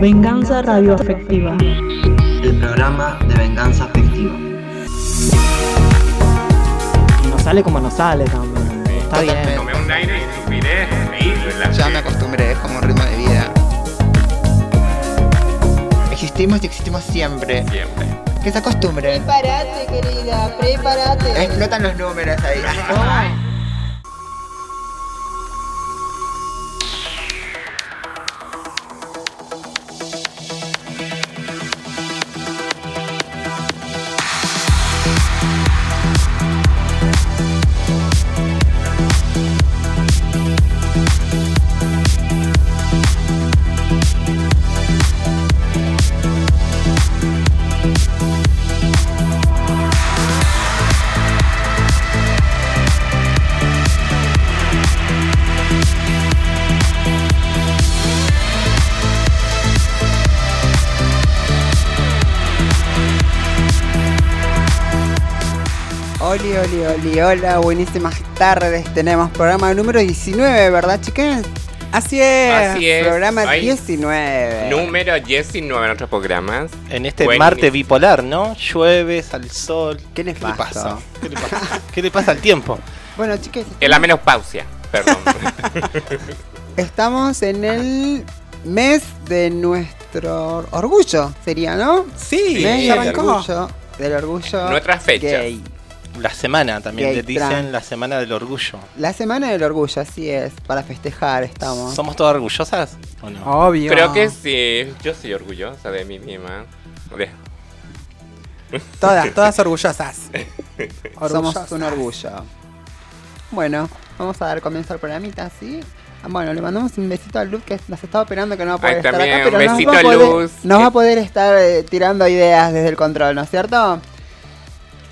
Venganza Radioafectiva. El programa de venganza afectiva. Y nos sale como nos sale también. Está bien. Tomé un aire y en la Ya me acostumbré, es como un ritmo de vida. Existimos y existimos siempre. Siempre. Que se acostumbren. Prepárate, querida, prepárate. Explotan los números ahí. Oli, hola, buenísimas tardes. Tenemos programa número 19, ¿verdad, chicas? Así es. Así es. Programa Ay, 19. Número 19 en otros programas. En este Buenísimo. Marte bipolar, ¿no? Llueve, sale el sol. ¿Qué les ¿Qué le pasa? pasa? ¿Qué le pasa? ¿Qué le pasa al tiempo? Bueno, chicas, En la menopausia, perdón. estamos en el mes de nuestro orgullo, sería, ¿no? Sí, mes del orgullo. Del orgullo. Nuestras fechas. gay. La semana también Gay le dicen trans. la semana del orgullo. La semana del orgullo, así es. Para festejar estamos. ¿Somos todas orgullosas o no? Obvio. Creo que sí. Yo soy orgullosa de mí misma. De- Todas, todas orgullosas. Somos Orgullosas. un orgullo. Bueno, vamos a dar comienzo al programita, ¿sí? Ah, Bueno, le mandamos un besito a Luz que nos está operando que no va a poder Ay, estar también, acá, pero un nos va a a poder, Luz. nos va a poder estar eh, tirando ideas desde el control, ¿no es cierto?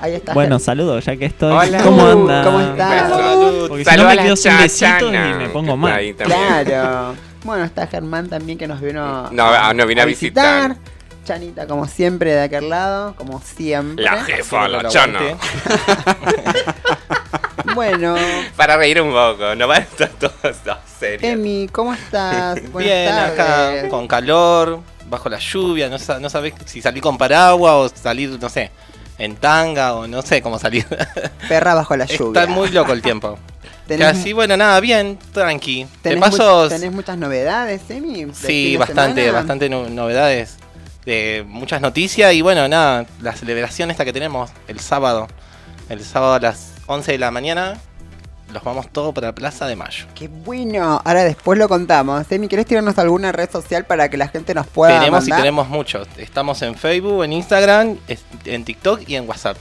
Ahí está. Bueno, saludos, ya que estoy. Hola. ¿Cómo Uh, anda? ¿cómo está? Salud. Porque si no me quedo sin besitos y me pongo mal. ahí también. Claro. Bueno, está Germán también que nos vino No, ah, no vine a visitar. Chanita, como siempre, de aquel lado, como siempre. La jefa, la chana. Bueno, Para reír un poco, no va a estar todo serio. Emi, ¿cómo estás? Buenas Bien, tardes. acá con calor, bajo la lluvia, no, no sabés si salir con paraguas o salir, no sé, en tanga o no sé cómo salir. Perra bajo la lluvia. Está muy loco el tiempo. Que ¿Tenés, así, bueno, nada, bien, tranqui. Tenés paso, mu- ¿Tenés muchas novedades, Emi? fin sí, bastante, semana? bastante no- novedades. De muchas noticias y bueno, nada, la celebración esta que tenemos el sábado. El sábado a las 11 de la mañana los vamos todos para la Plaza de Mayo. Qué bueno. Ahora después lo contamos. Emi, ¿querés tirarnos alguna red social para que la gente nos pueda tenemos mandar? y tenemos muchos. Estamos en Facebook, en Instagram, en TikTok y en WhatsApp.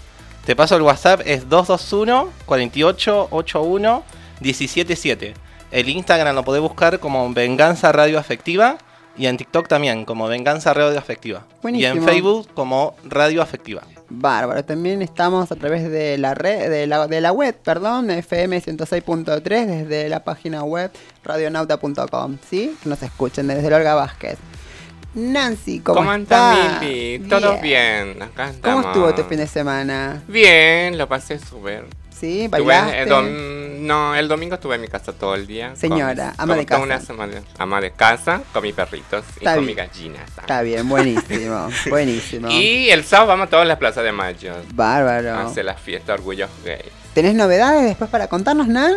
Te paso el WhatsApp, es 221 4881 177. El Instagram lo podés buscar como Venganza Radio Afectiva y en TikTok también como Venganza Radio Afectiva. Y Buenísimo. en Facebook como Radio Afectiva. Bárbaro, también estamos a través de la red, de la, de la web, perdón, FM 106.3, desde la página web radionauta.com, ¿sí? Que nos escuchen desde el Olga Vázquez. Nancy, ¿cómo, ¿Cómo estás? Mili? Todo bien, acá ¿Cómo estuvo tu fin de semana? Bien, lo pasé súper. ¿Sí? Estuve ¿Bailaste? el dom- no, el domingo estuve en mi casa todo el día. Señora, con- ama de con casa. Una semana, ama de casa, con mis perritos Está y con bien. mis gallinas. Está bien, buenísimo, buenísimo. Y el sábado vamos todos a la Plaza de Mayo. Bárbaro. a hacer la fiesta Orgullos Gay. ¿Tenés novedades después para contarnos, Nan?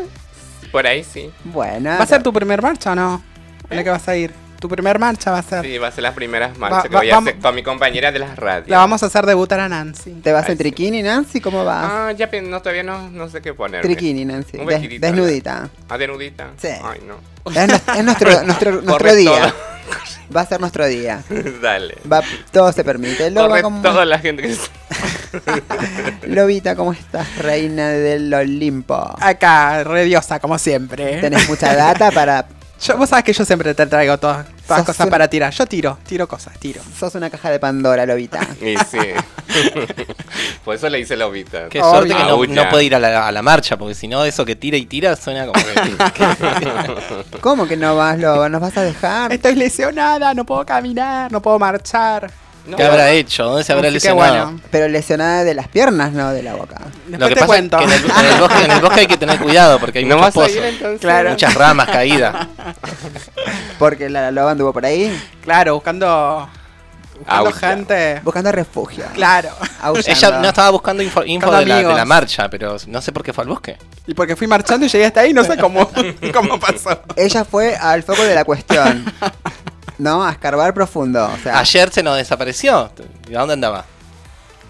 Por ahí sí. Bueno. ¿Va a ser tu primer marcha o no? ¿En la que vas a ir? Tu primer marcha va a ser. Sí, va a ser las primeras marchas que va- voy a hacer con mi compañera de las radios. La vamos a hacer debutar a Nancy. ¿Te vas Ay, en sí. triquini, Nancy? ¿Cómo vas? Ah, ya no, todavía no, no sé qué poner. triquini, Nancy. Un Des- desnudita. ¿A desnudita? Sí. Ay, no. Es, nues- es nuestro, nuestro, nuestro día. Va a ser nuestro día. Dale. Va, todo se permite. Loba, Corre ¿cómo- toda la gente que... Lobita, ¿cómo estás, reina del Olimpo? Acá, re diosa, como siempre. ¿Tenés mucha data para... Yo, vos sabés que yo siempre te traigo todas, todas cosas una- para tirar. Yo tiro, tiro cosas, tiro. Sos una caja de Pandora, Lobita. Y sí. Por eso le hice lobita. Qué suerte que no, no puede ir a la, a la marcha, porque si no, eso que tira y tira suena como que. ¿Cómo que no vas, Loba? ¿Nos vas a dejar? Estoy lesionada, no puedo caminar, no puedo marchar. No. ¿Qué habrá hecho? ¿Dónde se habrá Así que lesionado? bueno. Pero lesionada de las piernas, no de la boca. Después Lo que te pasa cuento. es que en el, en el bosque, en el bosque hay que tener cuidado porque hay ¿No muchos vas a ir pozos, entonces? Claro. muchas ramas caídas. Porque la loba anduvo por ahí Claro, buscando, buscando Aulla. gente. buscando refugio. Claro. Aullando. Ella no estaba buscando info, info Buscando de, la, de amigos. la marcha, pero no sé por qué fue al bosque. Y porque fui marchando y llegué hasta ahí, no sé cómo, cómo pasó. Ella fue al foco de la cuestión. ¿No? A escarbar profundo. O sea, Ayer se nos desapareció. ¿Y a dónde andaba?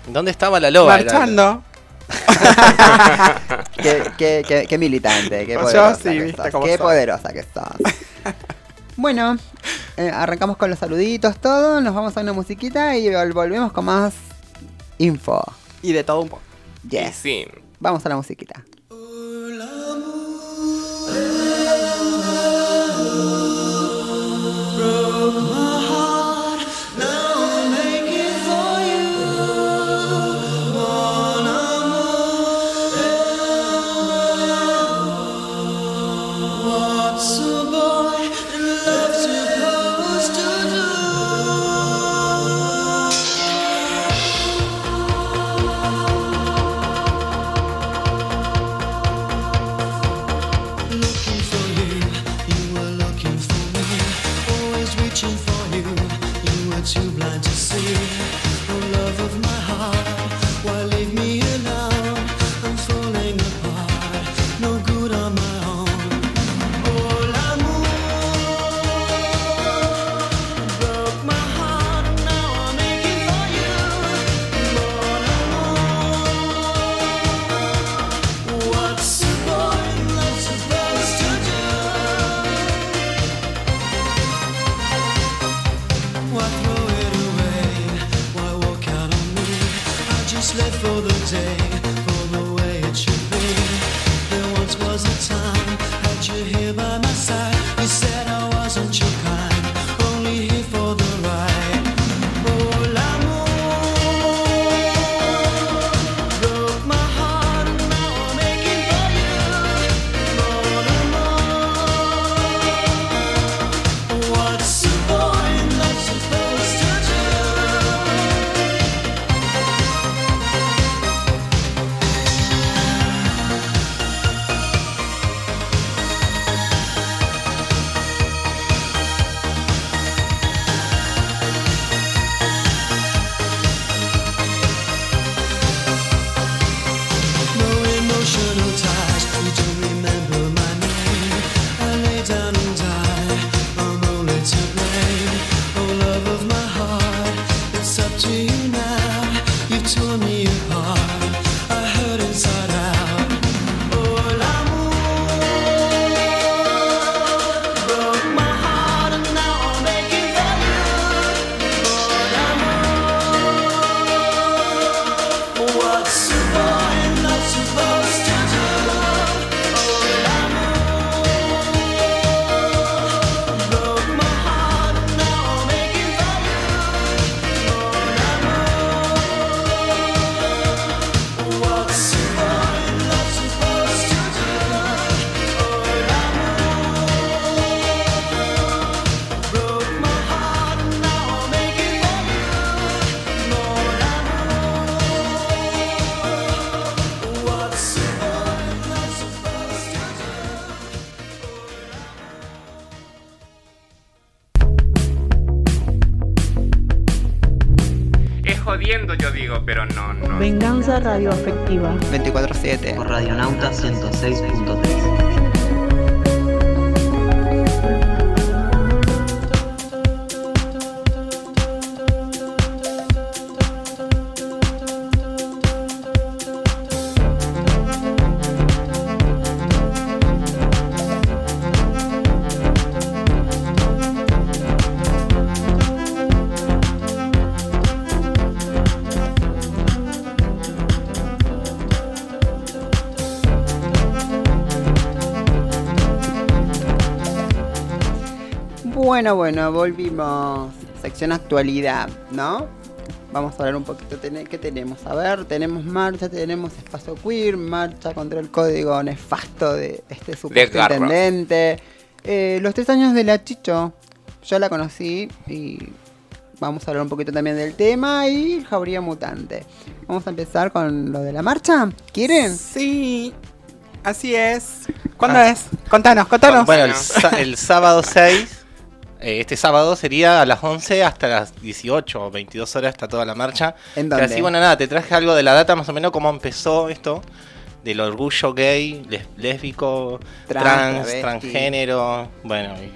¿Dónde estaba la loba? Marchando. qué, qué- qué- qué militante, qué Yo poderosa. sí, que cómo qué poderosa que sos. bueno, eh, arrancamos con los saluditos, todo. Nos vamos a una musiquita y vol- volvemos con más info. Y de todo un poco. Yes. sí. Vamos a la musiquita. Radioafectiva. 24-7. por Radionauta 106.3. Bueno, bueno, volvimos. Sección actualidad, ¿no? Vamos a hablar un poquito. ¿Qué tenemos? A ver, tenemos marcha, tenemos espacio queer, marcha contra el código nefasto de este supuesto Garra. intendente. Eh, los tres años de la Chicho, yo la conocí y vamos a hablar un poquito también del tema y el jauría mutante. Vamos a empezar con lo de la marcha. ¿Quieren? Sí, así es. ¿Cuándo Ah. es? Contanos, contanos. Bueno, el, sa- el sábado 6, eh, este sábado sería a las 11 hasta las 18 o 22 horas está toda la marcha. ¿En Que dónde? así, bueno, nada, te traje algo de la data más o menos cómo empezó esto, del orgullo gay, les- lésbico, Trans, transgénero, bueno, y-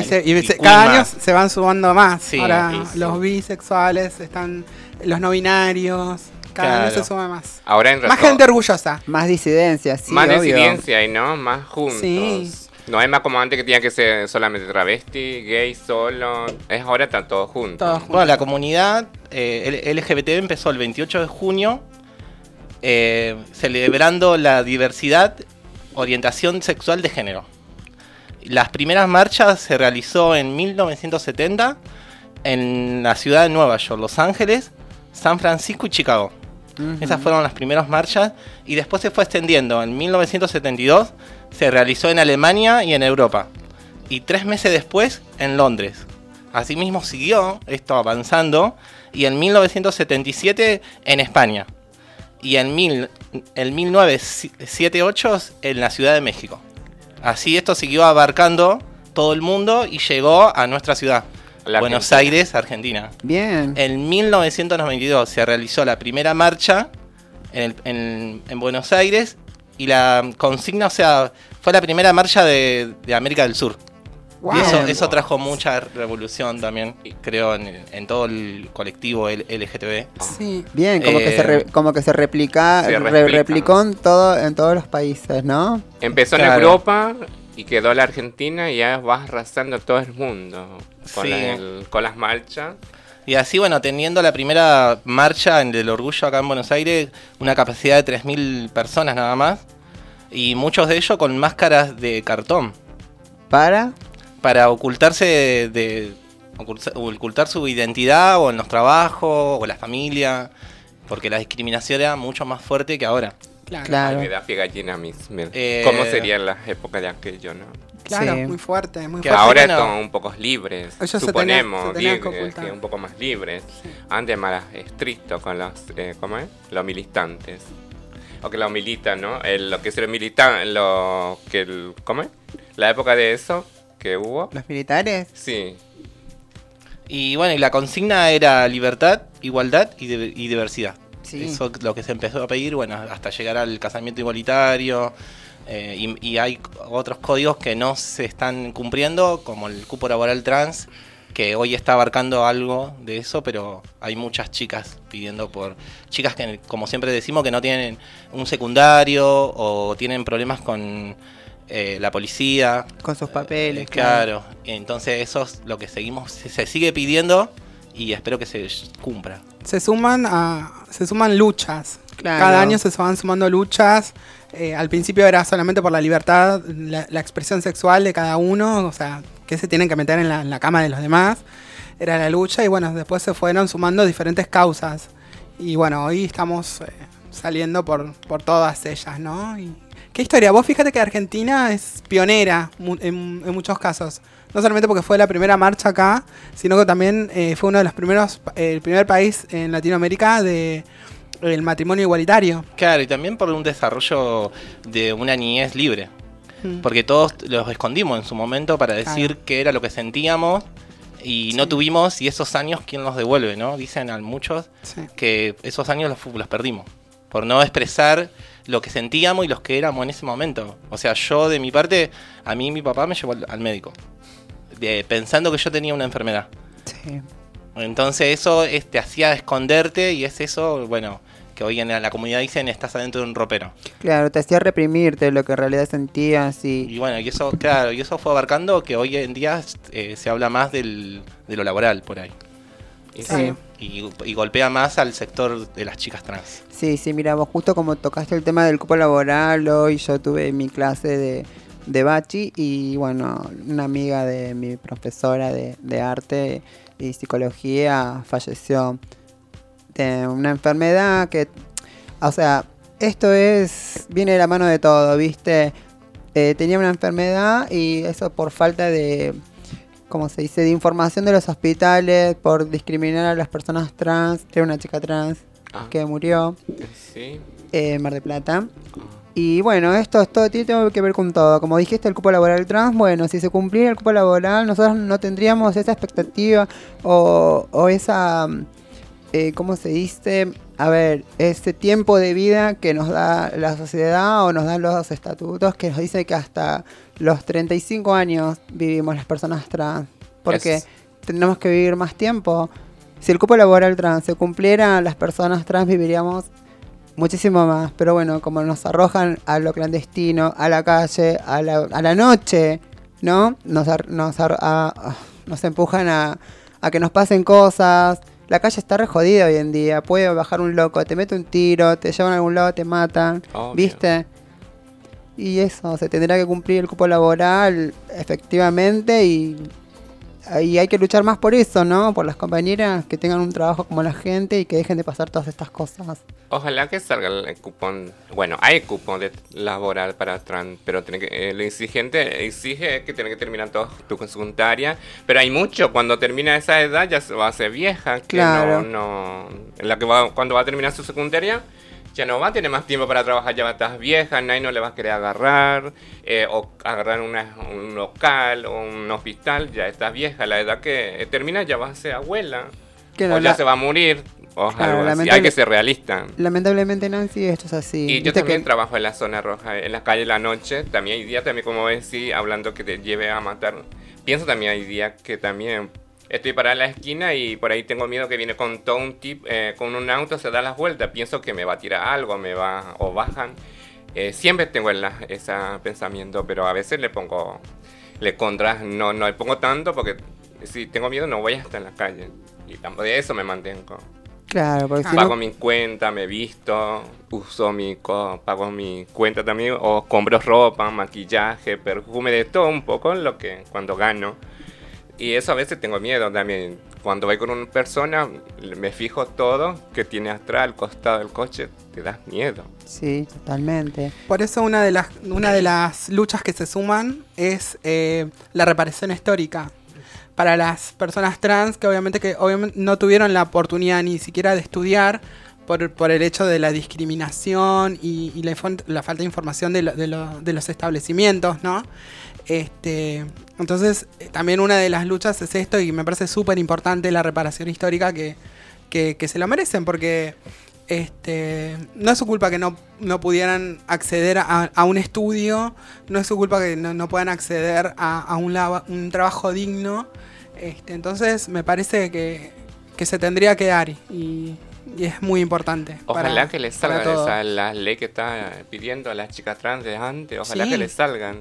Y, se- y Y se- Queen cada año más. se van sumando más. Sí, Ahora sí. los bisexuales están, los no binarios, cada año Claro. se suma más. Ahora en Más gente orgullosa. Más disidencia, sí, más obvio. disidencia y no, más juntos. Sí. No es más como antes que tenía que ser solamente travesti, gay, solo. Es ahora están todos juntos. Todos juntos. Bueno, la comunidad eh, LGBT empezó el 28 de junio eh, celebrando la diversidad, orientación sexual de género. Las primeras marchas se realizó en 1970 en la ciudad de Nueva York, Los Ángeles, San Francisco y Chicago. Esas fueron las primeras marchas y después se fue extendiendo. En 1972 se realizó en Alemania y en Europa. Y tres meses después en Londres. Asimismo siguió esto avanzando y en 1977 en España. Y en, mil, en 1978 en la Ciudad de México. Así esto siguió abarcando todo el mundo y llegó a nuestra ciudad, La Buenos Argentina. Aires, Argentina. Bien. En 1992 se realizó la primera marcha en, el- en- en Buenos Aires y la consigna, o sea, fue la primera marcha de, de América del Sur. Wow. Y eso, eso trajo mucha revolución también, creo, en, en todo el colectivo LGTB. Sí. Bien, como, que se Eh, re- como que se replica, se re- replica. replicó en, todo, en todos los países, ¿no? Empezó en. Europa y quedó la Argentina y ya va arrasando todo el mundo con, Sí. el- con las marchas. Y así, bueno, teniendo la primera marcha en el orgullo acá en Buenos Aires, una capacidad de 3.000 personas nada más, y muchos de ellos con máscaras de cartón. Para. para ocultarse de, de- oculta- ocultar su identidad o en los trabajos o la familia porque la discriminación era mucho más fuerte que ahora Claro, Claro. Ay, me da pie gallina a mí. me- Eh, ¿Cómo serían las épocas de aquello, no? claro, Sí. muy fuerte, muy Que fuerte. Ahora bueno. son un poco libres, Ellos se suponemos, tenían- se tenían que libres, un poco más libres. Antes más estrictos con los, eh, ¿cómo es? Los militantes. O que los militan, ¿no? El- lo que es el militan, lo que el, ¿cómo es? La época de eso que hubo. ¿Los militares? Sí, y bueno y la consigna era libertad igualdad y, de- y diversidad Sí. eso es lo que se empezó a pedir bueno hasta llegar al casamiento igualitario eh, y, y hay otros códigos que no se están cumpliendo como el cupo laboral trans que hoy está abarcando algo de eso, pero hay muchas chicas pidiendo por chicas que, como siempre decimos, que no tienen un secundario o tienen problemas con eh, la policía. Con sus papeles. Eh, claro, entonces eso es lo que seguimos, se, se sigue pidiendo y espero que se cumpla. Se suman a, se suman luchas. Claro. Cada año se van sumando luchas. Eh, al principio era solamente por la libertad, la, la expresión sexual de cada uno, o sea, que se tienen que meter en la, en la cama de los demás. Era la lucha y bueno, después se fueron sumando diferentes causas. Y bueno, hoy estamos eh, saliendo por, por todas ellas, ¿no? Y, ¿Qué historia? Vos fíjate que Argentina es pionera mu- en, en muchos casos. No solamente porque fue la primera marcha acá, sino que también eh, fue uno de los primeros, el primer país en Latinoamérica de el matrimonio igualitario. Claro, y también por un desarrollo de una niñez libre. Mm. Porque todos los escondimos en su momento para decir Claro. qué era lo que sentíamos y no tuvimos, y esos años, ¿quién los devuelve? no Dicen a muchos Sí. que esos años los, los perdimos. Por no expresar lo que sentíamos y los que éramos en ese momento. O sea, yo de mi parte, a mí mi papá me llevó al médico. De- pensando que yo tenía una enfermedad. Sí. Entonces eso es- te hacía esconderte y es eso, bueno, que hoy en la, comunidad dicen estás adentro de un ropero. Claro, te hacía reprimirte lo que en realidad sentías y... Y bueno, y eso, claro, y eso fue abarcando que hoy en día eh, se habla más del, de lo laboral por ahí. Sí. Y, y golpea más al sector de las chicas trans. Sí, sí, mira, vos justo como tocaste el tema del cupo laboral, hoy yo tuve mi clase de, de bachi y bueno, una amiga de mi profesora de, de arte y psicología falleció de una enfermedad que, o sea, esto es, viene de la mano de todo, ¿viste? Eh, tenía una enfermedad y eso por falta de, como se dice, de información de los hospitales por discriminar a las personas trans. Era una chica trans Ah, que murió sí. eh, en Mar del Plata. Y bueno, esto es todo, tiene que ver con todo. Como dijiste, el cupo laboral trans, bueno, si se cumpliera el cupo laboral, nosotros no tendríamos esa expectativa o, o esa, eh, ¿cómo se dice? A ver, ese tiempo de vida que nos da la sociedad o nos dan los estatutos que nos dice que hasta los 35 años vivimos las personas trans. Porque Es- tenemos que vivir más tiempo. Si el cupo laboral trans se cumpliera, las personas trans viviríamos muchísimo más. Pero bueno, como nos arrojan a lo clandestino, a la calle, a la, a la noche, ¿no? Nos, ar- nos, ar- a- nos empujan a, a que nos pasen cosas. La calle está re jodida hoy en día. Puede bajar un loco, te mete un tiro, te llevan a algún lado, te matan. ¿Viste? Y eso, se tendrá que cumplir el cupo laboral efectivamente y, y hay que luchar más por eso, ¿no? Por las compañeras que tengan un trabajo como la gente y que dejen de pasar todas estas cosas. Ojalá que salga el cupón. Bueno, hay cupón de laboral para trans, pero tiene que, el exigente exige que tiene que terminar toda tu secundaria. Pero hay mucho, cuando termina esa edad ya se va a ser vieja. Que Claro. no, no. La que va, cuando va a terminar su secundaria ya no va a tener más tiempo para trabajar, ya estar vieja, nadie no le va a querer agarrar, eh, o agarrar una- un local o un hospital, ya estás vieja. La edad que eh, termina ya va a ser abuela. Que o no ya la- se va a morir. O Claro, algo así. Hay que ser realista. Lamentablemente, Nancy, esto es así. Y yo también que- trabajo en la zona roja, en la calle la noche. También hay días, también como ves, sí, hablando que te lleve a matar. Pienso también hay días que también estoy parada en la esquina y por ahí tengo miedo que viene con todo un tip, eh, con un auto, se da las vueltas. Pienso que me va a tirar algo, me va o bajan. Eh, siempre tengo el, ese pensamiento, pero a veces le pongo, le contra, no, no le pongo tanto porque si tengo miedo no voy hasta en la calle. Y de eso me mantengo. Claro, porque si Pago no, mi cuenta, me visto, uso mi co- pago mi cuenta también, o compro ropa, maquillaje, perfume, de todo un poco lo que cuando gano. Y eso a veces tengo miedo también. Cuando voy con una persona, me fijo todo que tiene atrás, al costado del coche, te das miedo. Sí, totalmente. Por eso una de las, una de las luchas que se suman es eh, la reparación histórica. Para las personas trans que obviamente que obviamente no tuvieron la oportunidad ni siquiera de estudiar por, por el hecho de la discriminación y, la falta de información de, lo- de lo- de los establecimientos, ¿no? Este, entonces, eh, también una de las luchas es esto y me parece súper importante la reparación histórica que, que, que se lo merecen porque este, no es su culpa que no, no pudieran acceder a, a un estudio, no es su culpa que no, no puedan acceder a, a un, lava- un trabajo digno. Este, entonces, me parece que, que se tendría que dar y, y es muy importante. Ojalá para- que les salgan todos. esa, la ley que está pidiendo a las chicas trans de antes, ojalá Sí. que les salgan.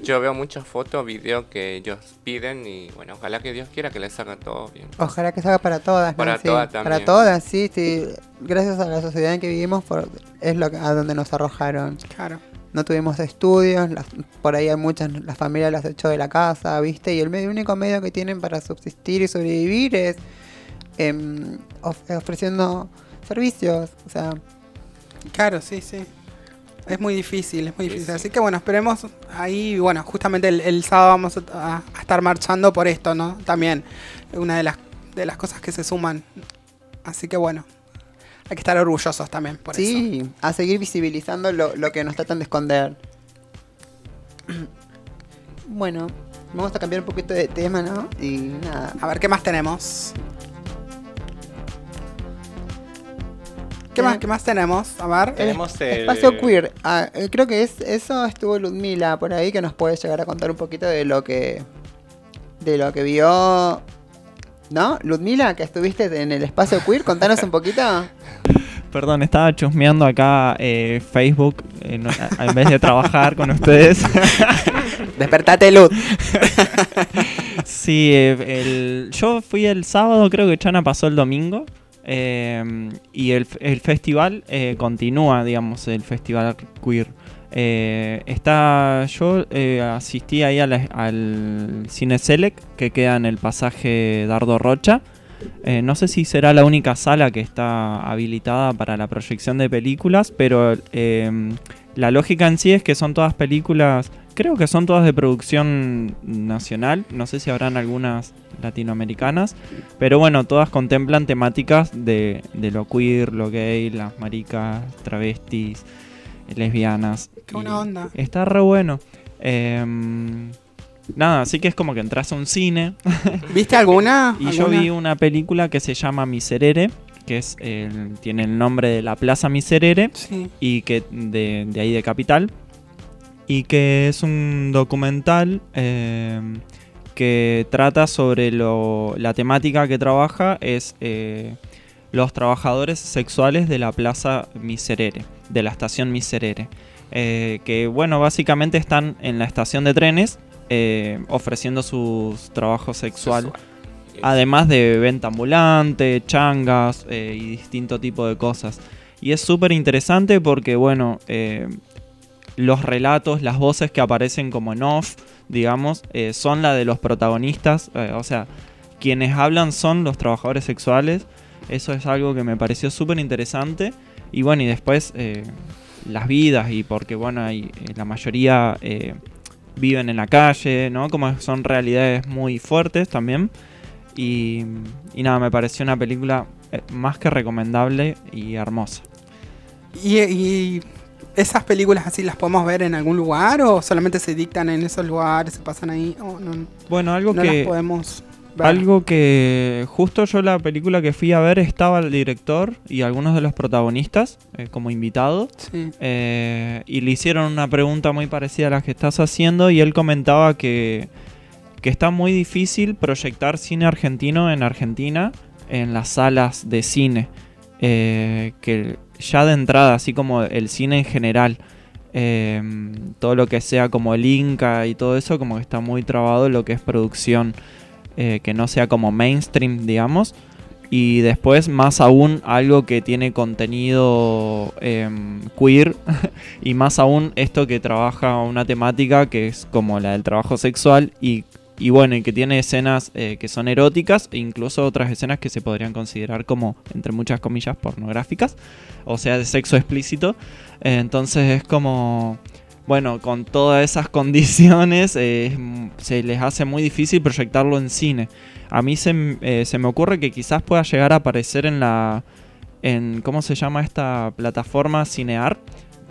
Yo veo muchas fotos, videos que ellos piden y bueno, ojalá que Dios quiera que les salga todo bien. Ojalá que se haga para todas. Para Nancy. todas Para también. todas, sí, sí. Gracias a la sociedad en que vivimos por- es lo que, a donde nos arrojaron. Claro. No tuvimos estudios, las- por ahí hay muchas, las familias las echó de la casa, ¿viste? Y el medio, único medio que tienen para subsistir y sobrevivir es em, of- ofreciendo servicios. O sea, Claro, sí, sí. Es muy difícil, es muy difícil. sí. Así que bueno, esperemos ahí, bueno, justamente el, el sábado vamos a, a estar marchando por esto, ¿no? También una de las, de las cosas que se suman. Así que bueno, hay que estar orgullosos también por eso. sí, a seguir visibilizando lo, lo que nos tratan de esconder. Bueno, vamos a cambiar un poquito de tema, ¿no? Y nada. A ver, ¿qué más tenemos? ¿Qué más, ¿Qué más tenemos? A ver. Tenemos el- Espacio queer. Ah, eh, creo que es eso estuvo Ludmila por ahí que nos puede llegar a contar un poquito de lo que de lo que vio. ¿No? Ludmila, que estuviste en el espacio queer, contanos un poquito. Perdón, estaba chusmeando acá eh, Facebook eh, no- en vez de trabajar con ustedes. Despertate, Luz. sí, el- yo fui el sábado, creo que Chana pasó el domingo. Eh, y el, el festival eh, continúa, digamos, el festival queer. Eh, está, yo eh, asistí ahí al Cine Selec, que queda en el pasaje Dardo Rocha. No sé si será la única sala que está habilitada para la proyección de películas, pero eh, la lógica en sí es que son todas películas creo que son todas de producción nacional. No sé si habrán algunas latinoamericanas. Pero bueno, todas contemplan temáticas de, de lo queer, lo gay, las maricas, travestis, lesbianas. Qué buena onda. Está re bueno. Em, nada, así que es como que entras a un cine. ¿Viste alguna? Y yo vi una película que se llama Miserere, que es el- tiene el nombre de la Plaza Miserere Sí. y que de, de ahí de Capital y que es un documental eh, que trata sobre lo, la temática que trabaja es eh, los trabajadores sexuales de la Plaza Miserere, de la estación Miserere, eh, que bueno básicamente están en la estación de trenes ofreciendo sus trabajos sexual. Sexual. Además de venta ambulante, changas y distinto tipo de cosas. Y es súper interesante porque, bueno, eh, los relatos, las voces que aparecen como en off, digamos, eh, son la de los protagonistas. eh, o sea, quienes hablan son los trabajadores sexuales. Eso es algo que me pareció súper interesante. Y bueno, y después eh, las vidas y porque, bueno, la mayoría viven en la calle, ¿no? Como son realidades muy fuertes también. Y, nada, me pareció una película más que recomendable y hermosa. ¿Y, y esas películas así las podemos ver en algún lugar o solamente se dictan en esos lugares, se pasan ahí? o no, Bueno, algo no que... las podemos ver. Algo que justo yo la película que fui a ver estaba el director y algunos de los protagonistas eh, como invitado Sí. eh, y le hicieron una pregunta muy parecida a la que estás haciendo y él comentaba que, que está muy difícil proyectar cine argentino en Argentina en las salas de cine. Eh, que ya de entrada, así como el cine en general, eh, todo lo que sea como el Inca y todo eso, como que está muy trabado lo que es producción, eh, que no sea como mainstream, digamos. Y después, más aún, algo que tiene contenido em, queer. y más aún, esto que trabaja una temática que es como la del trabajo sexual. Y, y bueno, y que tiene escenas eh, que son eróticas. E incluso otras escenas que se podrían considerar como, entre muchas comillas, pornográficas. O sea, de sexo explícito. Eh, entonces es como. Bueno, con todas esas condiciones eh, se les hace muy difícil proyectarlo en cine. A mí se, se me ocurre que quizás pueda llegar a aparecer en la... En, ¿Cómo se llama esta plataforma? Cinear.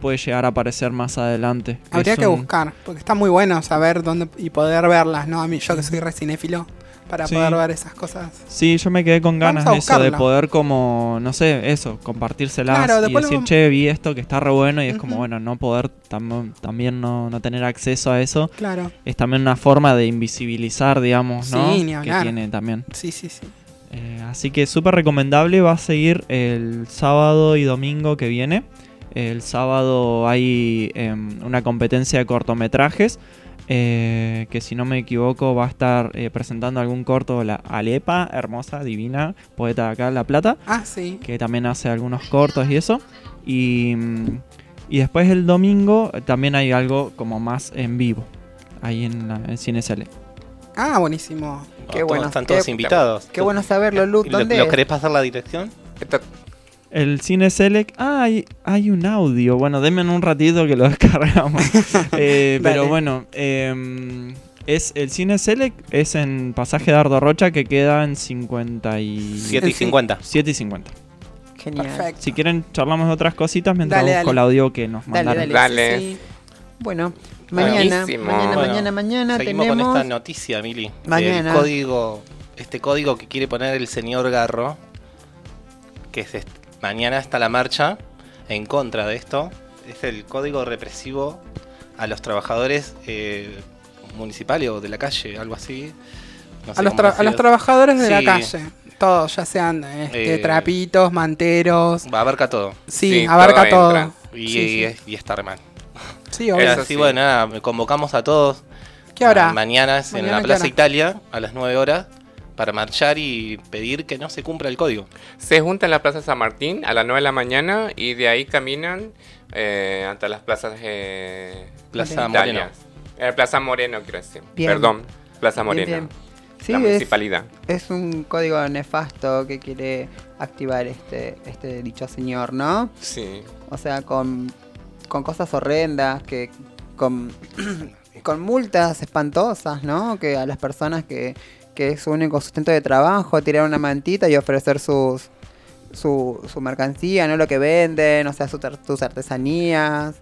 Puede llegar a aparecer más adelante. Habría que buscar, porque está muy bueno saber dónde y poder verlas, ¿no? A mí, yo que soy re cinéfilo, para Sí. poder ver esas cosas. Sí, yo me quedé con ganas de eso, de poder como, no sé, eso, compartírselas Claro, y decir, vamos- che, vi esto que está re bueno y es como, bueno, no poder tam- también no, no tener acceso a eso. Claro. Es también una forma de invisibilizar, digamos, ¿no? Sí, ni que tiene también. Sí, sí, sí. Eh, así que súper recomendable, va a seguir el sábado y domingo que viene. El sábado hay em, una competencia de cortometrajes. eh, que si no me equivoco va a estar eh, presentando algún corto la Alepa, hermosa, divina, poeta de acá en La Plata, Ah, sí. que también hace algunos cortos y eso. Y, mm, y después el domingo también hay algo como más en vivo, ahí en, la, en Cine Select. Ah, buenísimo. Qué Todos- bueno. Están qué- todos invitados. Qué bueno saberlo, Lu. ¿Lo, ¿Dónde lo es? querés pasar la dirección? El Cine Select. Ah, hay, hay un audio. Bueno, denme un ratito que lo descargamos. Eh, pero bueno, em, es el Cine Select es en Pasaje Dardo Rocha que queda en 57 7 y sí. 50. y 50. Genial. Perfecto. Si quieren, charlamos de otras cositas mientras Dale, busco dale. el audio que nos Dale, mandaron. dale. Dale. Sí. Bueno, mañana, Buenísimo. mañana, Bueno, mañana, mañana Seguimos tenemos. con esta noticia, Mili. Mañana. El código, este código que quiere poner el señor Garro, que es est- mañana está la marcha en contra de esto, es el código represivo a los trabajadores eh, municipales o de la calle, algo así. No sé A los, a los trabajadores de la calle. Todos, ya sean este, Eh, trapitos, manteros. Abarca todo. Sí, Sí, abarca todo. Y, Sí, sí. y está re mal. Sí, obvio. Así, sí. bueno, nada, convocamos a todos. ¿Qué hora? Ah, Mañana es en la ¿qué Plaza hora? Italia a las 9 horas para marchar y pedir que no se cumpla el código. Se juntan en la Plaza San Martín a las 9 de la mañana y de ahí caminan eh, hasta las plazas eh, Plaza Italias. Eh, Plaza Moreno, quiero decir. Bien. Perdón, Plaza Moreno. bien. Sí, la es, municipalidad. es un código nefasto que quiere activar este, este dicho señor, ¿no? Sí. O sea, con, con cosas horrendas, que con con multas espantosas, ¿no? Que a las personas que, que es su único sustento de trabajo, tirar una mantita y ofrecer sus su, su mercancía, ¿no? Lo que venden, o sea, su sus artesanías.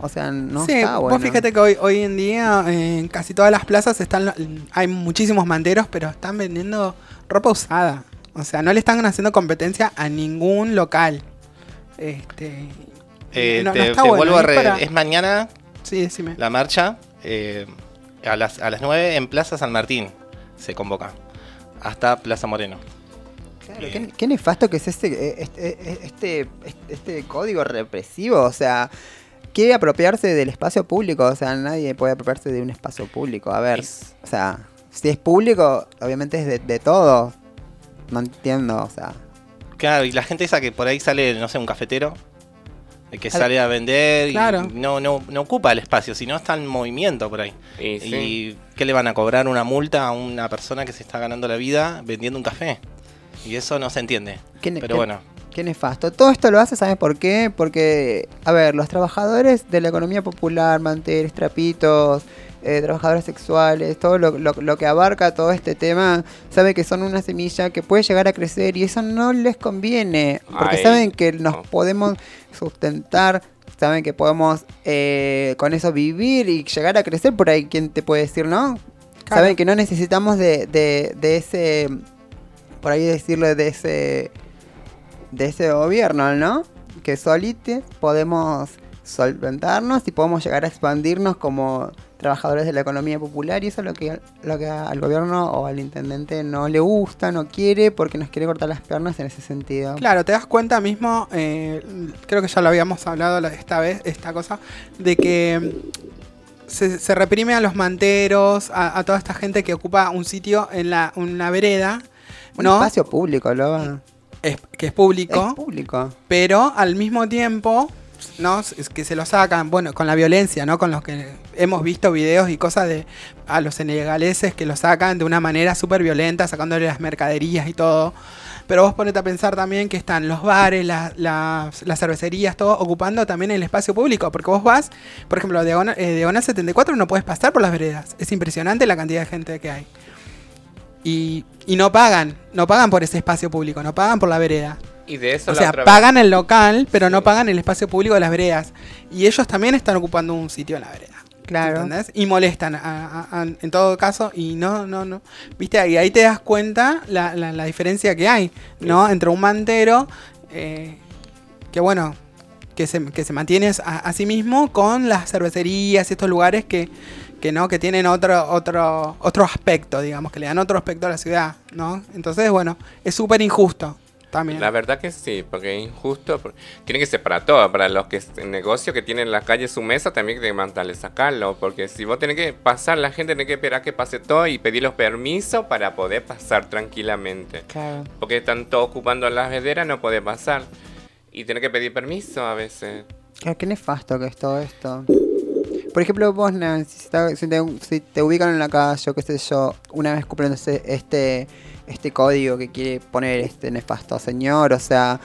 O sea, no sí, está bueno. vos fíjate que hoy, hoy en día en casi todas las plazas están hay muchísimos manteros, pero están vendiendo ropa usada. O sea, no le están haciendo competencia a ningún local. Este, Eh, no- está te bueno, vuelvo a es re- para- Es mañana Sí, decime. la marcha. eh, a, las, a las 9 en Plaza San Martín se convoca. Hasta Plaza Moreno. Claro, qué, qué nefasto que es este, eh, este, este, este, este código represivo. O sea, quiere apropiarse del espacio público. O sea, nadie puede apropiarse de un espacio público. A ver, Es- o sea, si es público, obviamente es de, de todo. No entiendo, o sea. Claro, y la gente esa que por ahí sale, no sé, un cafetero, eh, que Claro. sale a vender Claro. y no, no, no ocupa el espacio, sino está en movimiento por ahí. Y sí. ¿Y qué le van a cobrar una multa a una persona que se está ganando la vida vendiendo un café? Y eso no se entiende. ¿qué ne- Pero qué- bueno, Qué nefasto. Todo esto lo hace, ¿sabes por qué? Porque, a ver, los trabajadores de la economía popular, manteles, trapitos, eh, trabajadores sexuales, todo lo, lo- lo que abarca todo este tema, sabe que son una semilla que puede llegar a crecer y eso no les conviene. Porque Ay, saben que nos no. podemos sustentar, saben que podemos eh, con eso vivir y llegar a crecer. Por ahí, ¿quién te puede decir, no? Claro. Saben que no necesitamos de, de, de ese, por ahí decirle, de ese de ese gobierno, ¿no? Que solitos podemos solventarnos y podemos llegar a expandirnos como trabajadores de la economía popular y eso es lo que, lo que al gobierno o al intendente no le gusta, no quiere, porque nos quiere cortar las piernas en ese sentido. Claro, te das cuenta mismo, eh, creo que ya lo habíamos hablado la- esta vez, esta cosa, de que mm, se, se reprime a los manteros, a, a toda esta gente que ocupa un sitio en la, una vereda, Un ¿no? espacio público, lo Es- que es público, Es público. pero al mismo tiempo, ¿no? Que se lo sacan, bueno, con la violencia, ¿no? Con los que hemos visto videos y cosas de a los senegaleses que lo sacan de una manera súper violenta, sacándole las mercaderías y todo. Pero vos ponete a pensar también que están los bares, la- las- cervecerías, todo ocupando también el espacio público. Porque vos vas, por ejemplo, Diagonal, eh, Diagonal 74 no puedes pasar por las veredas. Es impresionante la cantidad de gente que hay. Y, y no pagan, no pagan por ese espacio público, no pagan por la vereda. Y de eso O la sea, otra vez- pagan el local, pero no pagan el espacio público de las veredas. Y ellos también están ocupando un sitio en la vereda. Claro. ¿Entendés? Y molestan a- a- a- en todo caso. Y no, no, no. Viste, y ahí te das cuenta la, la- la diferencia que hay, ¿no? Entre un mantero, eh, que bueno, que se, que se mantiene a, a sí mismo con las cervecerías y estos lugares que, que no, que tienen otro, otro, otro aspecto, digamos, que le dan otro aspecto a la ciudad, ¿no? Entonces, bueno, es súper injusto también. La verdad que sí, porque es injusto. Tiene que ser para todo, para los que negocio que tienen en la calle su mesa, también hay que mandarle sacarlo. Porque si vos tenés que pasar, la gente tiene que esperar que pase todo y pedir los permisos para poder pasar tranquilamente. Claro. Porque están todos ocupando las vederas, no puede pasar. Y tiene que pedir permiso a veces. Claro, qué nefasto que es todo esto. Por ejemplo, vos, Nancy, si te, si te- si te ubican en la calle, o qué sé yo, una vez cumpliéndose este, este código que quiere poner este nefasto señor, o sea,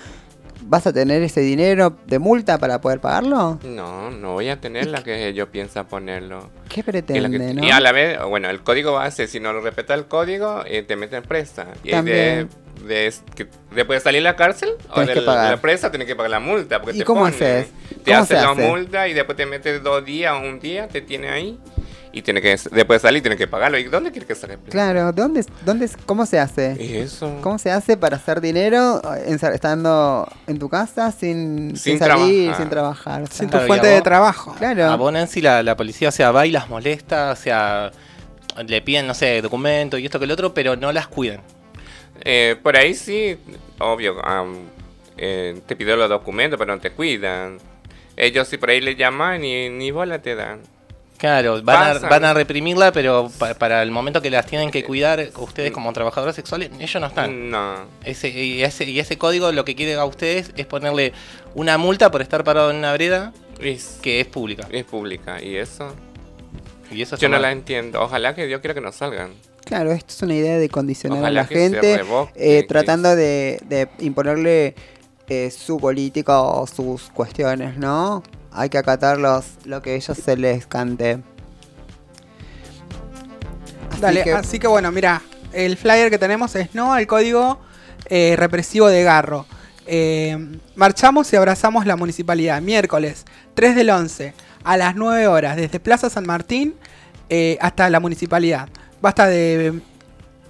¿vas a tener ese dinero de multa para poder pagarlo? No, no voy a tener la que yo piensa ponerlo. ¿Qué pretende, que- no? Y a la vez, bueno, el código base, si no lo respeta el código, eh, te meten presa. Y También. de, que de salir de la cárcel o de la, la presa, tienes que pagar la multa. Porque ¿Y te cómo ponen. haces? Te ¿Cómo hacen se la hace? multa y después te metes dos días o un día, te tiene ahí. Y tiene que después de salir, tienes que pagarlo. ¿Y dónde quieres que salga? Claro, ¿dónde, dónde, ¿cómo se hace? ¿Y eso? ¿Cómo se hace para hacer dinero eh, estando en tu casa sin, sin Sin salir, trabajar. sin trabajar? o sea? Sin tu Claro, fuente de trabajo. Claro. a vos, Nancy, la, la policía, o sea, va y las molesta, o sea, le piden, no sé, documento y esto que el otro, pero no las cuidan. Eh, por ahí sí, obvio, eh, te piden los documentos, pero no te cuidan. Ellos si por ahí le llaman y ni bola te dan. Claro, van a, van a reprimirla, pero pa- para el momento que las tienen que cuidar ustedes como trabajadores sexuales, ellos no están. No. Ese, y, ese, y ese código lo que quiere a ustedes es ponerle una multa por estar parado en una vereda Es, que es pública. es pública. Y eso, Y eso yo no la entiendo. Ojalá que Dios quiera que no salgan. Claro, esto es una idea de condicionar Ojalá a la que se gente, revoque, eh, tratando de, de imponerle eh, su política o sus cuestiones, ¿no? Hay que acatar los, lo que ellos se les cante. Dale, que así que bueno, mira, el flyer que tenemos es no al código eh, represivo de Garro. Eh, marchamos y abrazamos la municipalidad. Miércoles 3 del 11 a las 9 horas, desde Plaza San Martín eh, hasta la municipalidad. Basta de,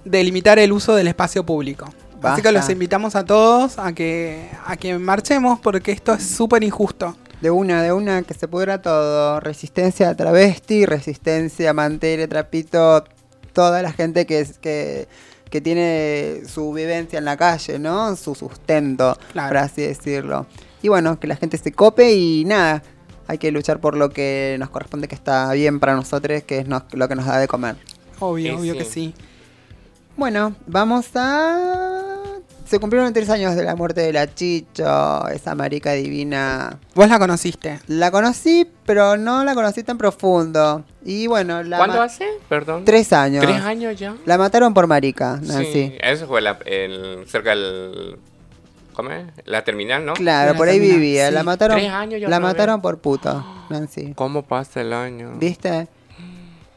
de limitar el uso del espacio público. Así que los invitamos a todos a que, a que marchemos porque esto es súper injusto. De una, de una, que se pudra todo. Resistencia a travesti, resistencia a mantere, trapito, toda la gente que, es, que, que tiene su vivencia en la calle, ¿no? Su sustento, Claro. por así decirlo. Y bueno, que la gente se cope y nada, hay que luchar por lo que nos corresponde, que está bien para nosotros, que es nos- lo que nos da de comer. Obvio, Sí, obvio sí. que sí. Bueno, vamos a... Se cumplieron tres años de la muerte de la Chicho, esa marica divina. Vos la conociste. La conocí, pero no la conocí tan profundo. Y bueno, la ¿Cuánto hace? Perdón. Tres años. ¿Tres años ya? La mataron por marica, Nancy. Sí, eso fue la, el, cerca del... ¿Cómo es? La terminal, ¿no? Claro, La por ahí vivía. sí. La mataron. Tres años ya la vez. mataron por puto, Nancy. ¿Cómo pasa el año? ¿Viste?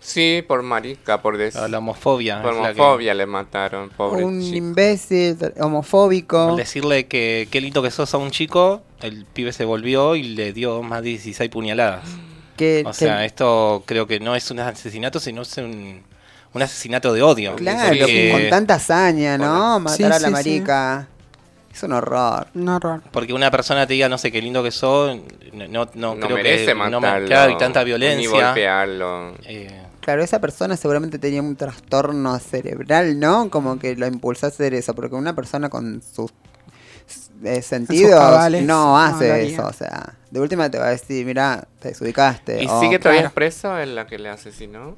Sí, por marica, por decir. La homofobia. Por que- homofobia le mataron, pobre Un chico. imbécil, homofóbico. Al decirle que qué lindo que sos a un chico, el pibe se volvió y le dio más de 16 puñaladas. Que, O que- sea, esto creo que no es un asesinato, sino es un, un asesinato de odio. claro, Porque- con tanta hazaña, ¿no? Matar Sí, a la sí, sí. marica. Es un horror. Un horror. Porque una persona te diga, no sé, qué lindo que sos, no, no, no No creo merece que... no matarlo. claro, y tanta Ni violencia. golpearlo. eh, Claro, esa persona seguramente tenía un trastorno cerebral, ¿no? Como que lo impulsó a hacer eso, porque una persona con sus eh, sentidos cabales, no hace eso, o sea, de última te va a decir, mira, te desubicaste. ¿Y o- sigue todavía claro. preso en la que le asesinó?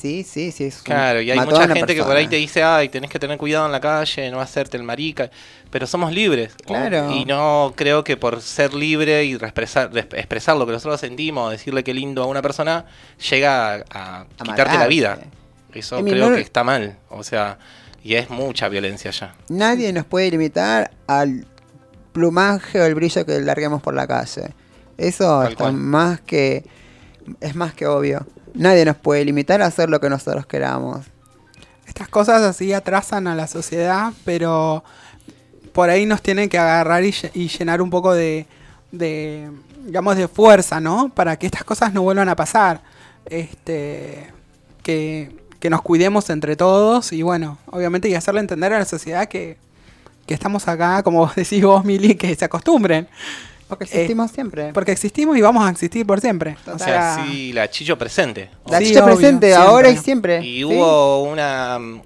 Sí, sí, sí. es claro, y hay mucha gente que por ahí te dice, ay, tenés que tener cuidado en la calle, no hacerte el marica. Pero somos libres. Claro. Y no creo que por ser libre y expresar, expresar lo que nosotros sentimos, decirle que lindo a una persona, llega a, a quitarte la vida. Eso creo que está mal. O sea, y es mucha violencia ya. Nadie nos puede limitar al plumaje o el brillo que larguemos por la calle. Eso está más que es más que obvio. Nadie nos puede limitar a hacer lo que nosotros queramos. Estas cosas así atrasan a la sociedad, pero por ahí nos tienen que agarrar y, lle- y llenar un poco de, de, digamos, de fuerza, ¿no? Para que estas cosas no vuelvan a pasar. Este, que, que nos cuidemos entre todos y bueno, obviamente y hacerle entender a la sociedad que, que estamos acá, como decís vos, Mili, que se acostumbren. Porque Eh, existimos siempre. Porque existimos y vamos a existir por siempre. O sea, sí, la Chillo presente. La Sí, chicha obvio, presente siempre. ahora y siempre. Y ¿sí? hubo una mm,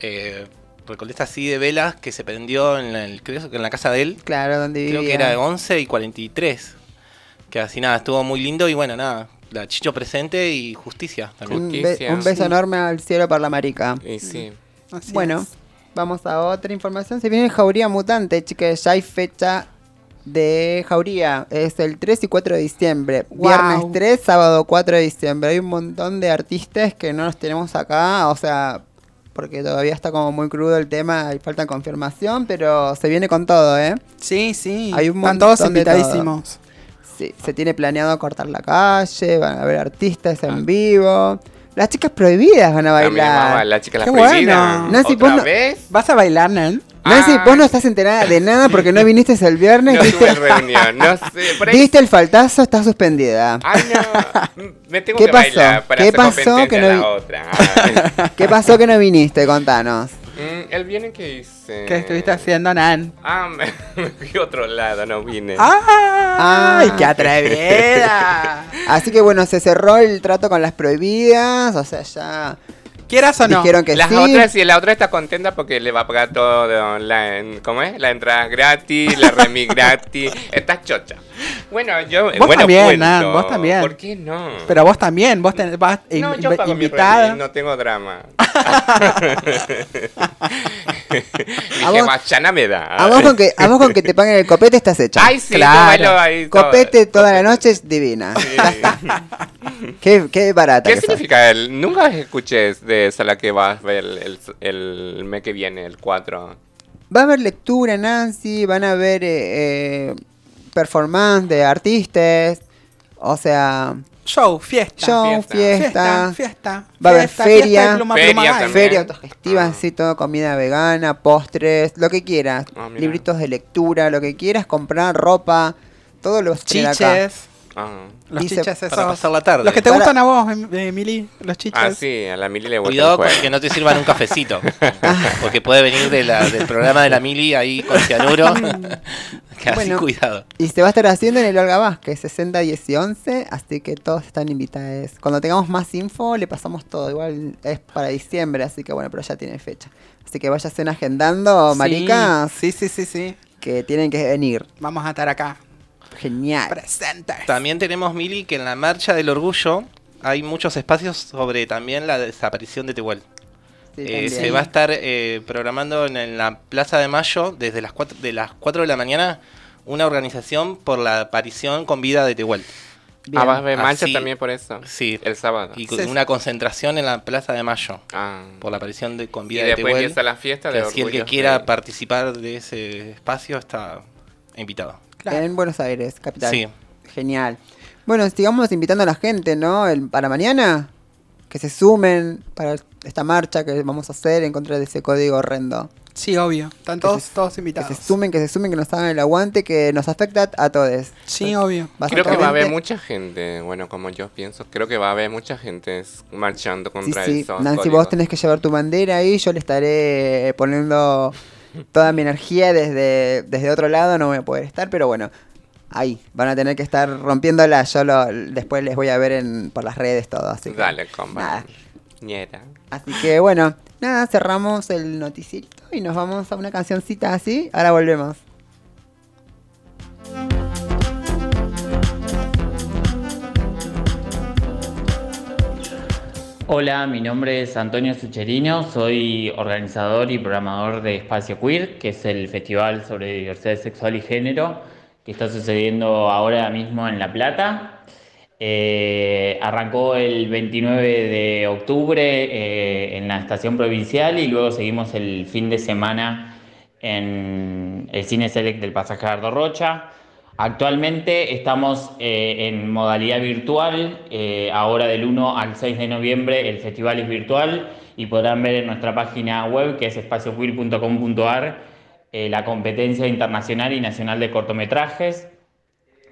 eh, recolecta así de velas que se prendió en, el, creo que en la casa de él. Claro, donde vivía. Creo que era de 11 y 43. Que así nada, estuvo muy lindo y bueno, nada. La Chicho presente y justicia también. un, be- Justicia. un beso Sí. enorme al cielo para la marica. Y sí. Así Bueno, es. vamos a otra información. Se viene Jauría Mutante, chicas. Ya hay fecha de Jauría. Es el 3 y 4 de diciembre. Wow. Viernes 3, sábado 4 de diciembre. Hay un montón de artistas que no los tenemos acá. O sea, porque todavía está como muy crudo el tema y falta confirmación. Pero se viene con todo, ¿eh? Sí, sí. Hay un Están todos montón de invitadísimos. Sí, se tiene planeado cortar la calle. Van a haber artistas Ah. en vivo. Las chicas prohibidas van a bailar. la chica la Qué prohibida. bueno. Nancy, ¿Otra vos no- vez? ¿Vas a bailar, Nan? Nancy, Ah. vos no estás enterada de nada porque no viniste el viernes. No ¿viste? tuve reunión, no sé. Por ahí... Diste el faltazo, está suspendida. Ay, no. Me tengo ¿Qué que pasó? bailar para ¿Qué hacer pasó que a no la vi- otra. Ay. ¿Qué pasó que no viniste? Contanos. Mm, el viernes que hice. ¿Qué estuviste haciendo, Nan? Ah, me, me fui a otro lado, no vine. ¡Ah! ¡Ay, qué atrevida! Así que bueno, se cerró el trato con las prohibidas. O sea, ya ¿Quieras o no? dijeron que Las sí. otras, sí, la otra está contenta porque le va a pagar todo, la, en- ¿cómo es? La entrada gratis, la remi gratis, está chocha. Bueno, yo, Vos bueno, también, cuento. Nan, vos también. ¿Por qué no? Pero vos también, vos ten- vas in- no, yo pago invitada. no tengo drama. Dije, machana me da. A vos, con que, a vos con que te paguen el copete estás hecha. Ay, sí, Claro. ahí todo. Copete toda la noche es divina. Está. Qué, qué barata ¿Qué que sos. significa el? Nunca escuché de esa la que vas a ver el, el, el mes que viene, el 4. Va a haber lectura, Nancy. Van a haber eh, eh, performance de artistas. O sea, Show, fiesta. show, Fiesta. fiesta, fiesta. Va a haber fiesta, feria. fiesta pluma, Feria feria autogestiva, Ah. así todo, comida vegana, postres, lo que quieras. Ah. Libritos de lectura, lo que quieras, comprar ropa, todo lo vas a tener acá. Ah. Los Y se- chiches esos. Para pasar la tarde. Los que te Para- gustan a vos, em- Emily. Los chiches. Ah, sí, a la Mili le gusta Cuidado el con juego. que no te sirvan un cafecito. porque puede venir de la- del programa de la Mili ahí con cianuro. así Bueno. cuidado. Y se va a estar haciendo en el Olga Vázquez, 60, 10 y 11, así que todos están invitados. Cuando tengamos más info, le pasamos todo. Igual es para diciembre, así que bueno, pero ya tiene fecha. Así que váyanse agendando, Sí, maricas, Sí, sí, sí, sí. que tienen que venir. Vamos a estar acá. Genial. Presentes. También tenemos, Mili, que en la marcha del orgullo hay muchos espacios sobre también la desaparición de Tehuel. Sí, Eh, se va a estar eh, programando en, en la Plaza de Mayo desde las 4 de las 4 de la mañana una organización por la aparición con vida de Tehuel. Bien. Ah, vas a ver marcha Así- también por eso. Sí. El sábado. Y con Sí. una concentración en la Plaza de Mayo Ah. por la aparición de con Y vida de después Tehuel. empieza la fiesta que de si el que quiera participar de ese espacio está invitado. Claro. En Buenos Aires, capital. Sí. Genial. Bueno, sigamos invitando a la gente, ¿no? El- para mañana, que se sumen para esta marcha que vamos a hacer en contra de ese código horrendo. Sí, obvio. Están Que todos, se- todos Que invitados. se sumen, que se sumen, que nos hagan el aguante, que nos afecta a todos. Sí, obvio. Creo que va a haber mucha gente, bueno, como yo pienso, creo que va a haber mucha gente marchando Sí, contra sí. esos Nancy, códigos. vos tenés que llevar tu bandera ahí. Yo le estaré poniendo toda mi energía desde, desde otro lado. No voy a poder estar, pero bueno. Ahí, van a tener que estar rompiéndola. Yo lo, después les voy a ver en, por las redes todo. Así que, Dale, compa. Así que bueno, nada, cerramos el noticiero y nos vamos a una cancioncita así. Ahora volvemos. Hola, mi nombre es Antonio Sucherino, soy organizador y programador de Espacio Queer, que es el festival sobre diversidad sexual y género que está sucediendo ahora mismo en La Plata. Eh, arrancó el 29 de octubre eh, en la estación provincial y luego seguimos el fin de semana en el Cine Select del Pasaje Ardo Rocha. Actualmente estamos eh, en modalidad virtual, eh, ahora del 1 al 6 de noviembre el festival es virtual y podrán ver en nuestra página web que es espacioqueer.com.ar eh, la competencia internacional y nacional de cortometrajes.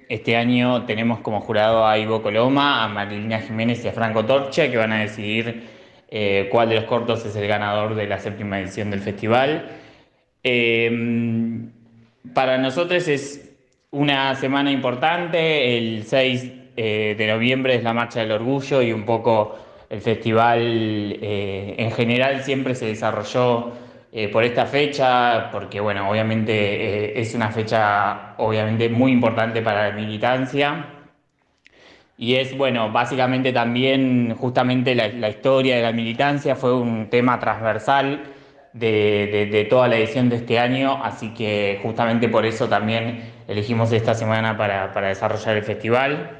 Este año tenemos como jurado a Ivo Coloma, a Marilina Jiménez y a Franco Torche que van a decidir cuál de los cortos es el ganador de la séptima edición del festival. Para nosotros es una semana importante, el 6 eh, de noviembre es la Marcha del Orgullo y un poco el festival eh, en general siempre se desarrolló eh, por esta fecha, porque bueno, obviamente es una fecha obviamente muy importante para la militancia. Y es, bueno, básicamente también justamente la, historia de la militancia fue un tema transversal de toda la edición de este año, así que justamente por eso también elegimos esta semana para, para desarrollar el festival.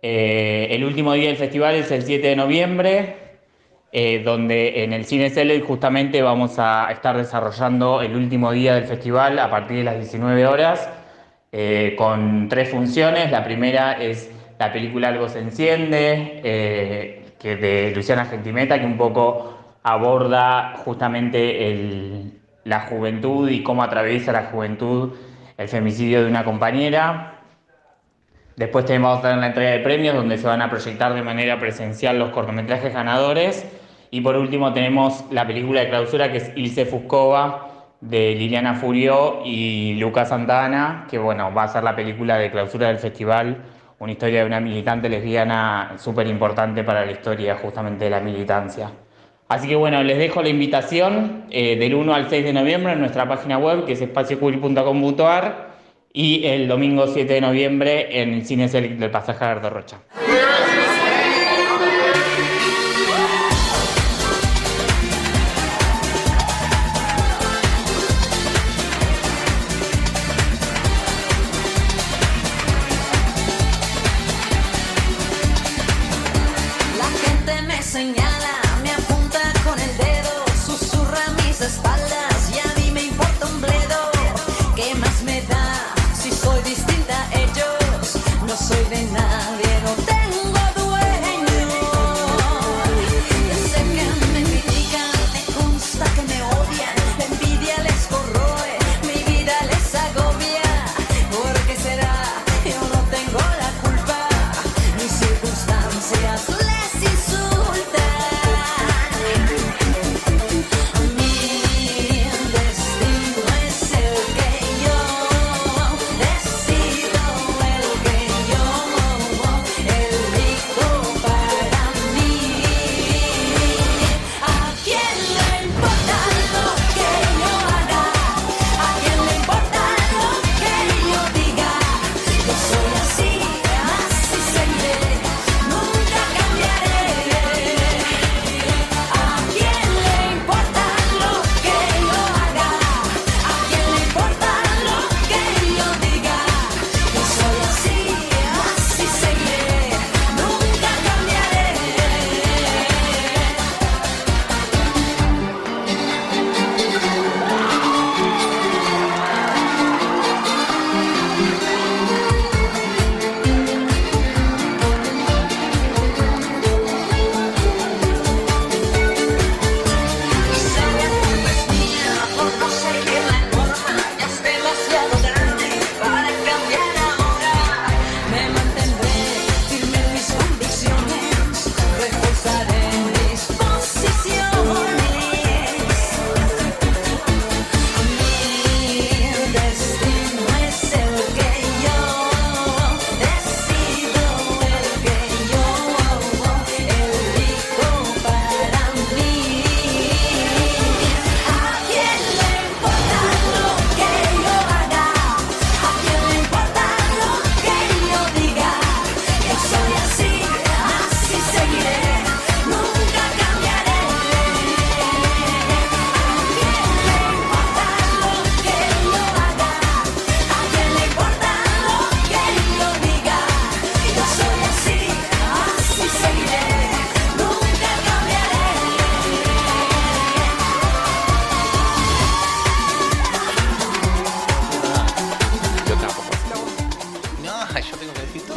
Eh, el último día del festival es el 7 de noviembre, eh, donde en el Cine Select justamente vamos a estar desarrollando el último día del festival a partir de las 19 horas, eh, con tres funciones. La primera es la película Algo se enciende, que de Luciana Gentimeta, que un poco aborda justamente la juventud y cómo atraviesa la juventud el femicidio de una compañera. Después tenemos la entrega de premios donde se van a proyectar de manera presencial los cortometrajes ganadores. Y por último tenemos la película de clausura que es Ilse Fuscova de Liliana Furió y Lucas Santana, que bueno, va a ser la película de clausura del festival, una historia de una militante lesbiana súper importante para la historia justamente de la militancia. Así que bueno, les dejo la invitación eh, del 1 al 6 de noviembre en nuestra página web que es espaciocool.com.ar y el domingo 7 de noviembre en el Cine Select del Pasaje de Rocha.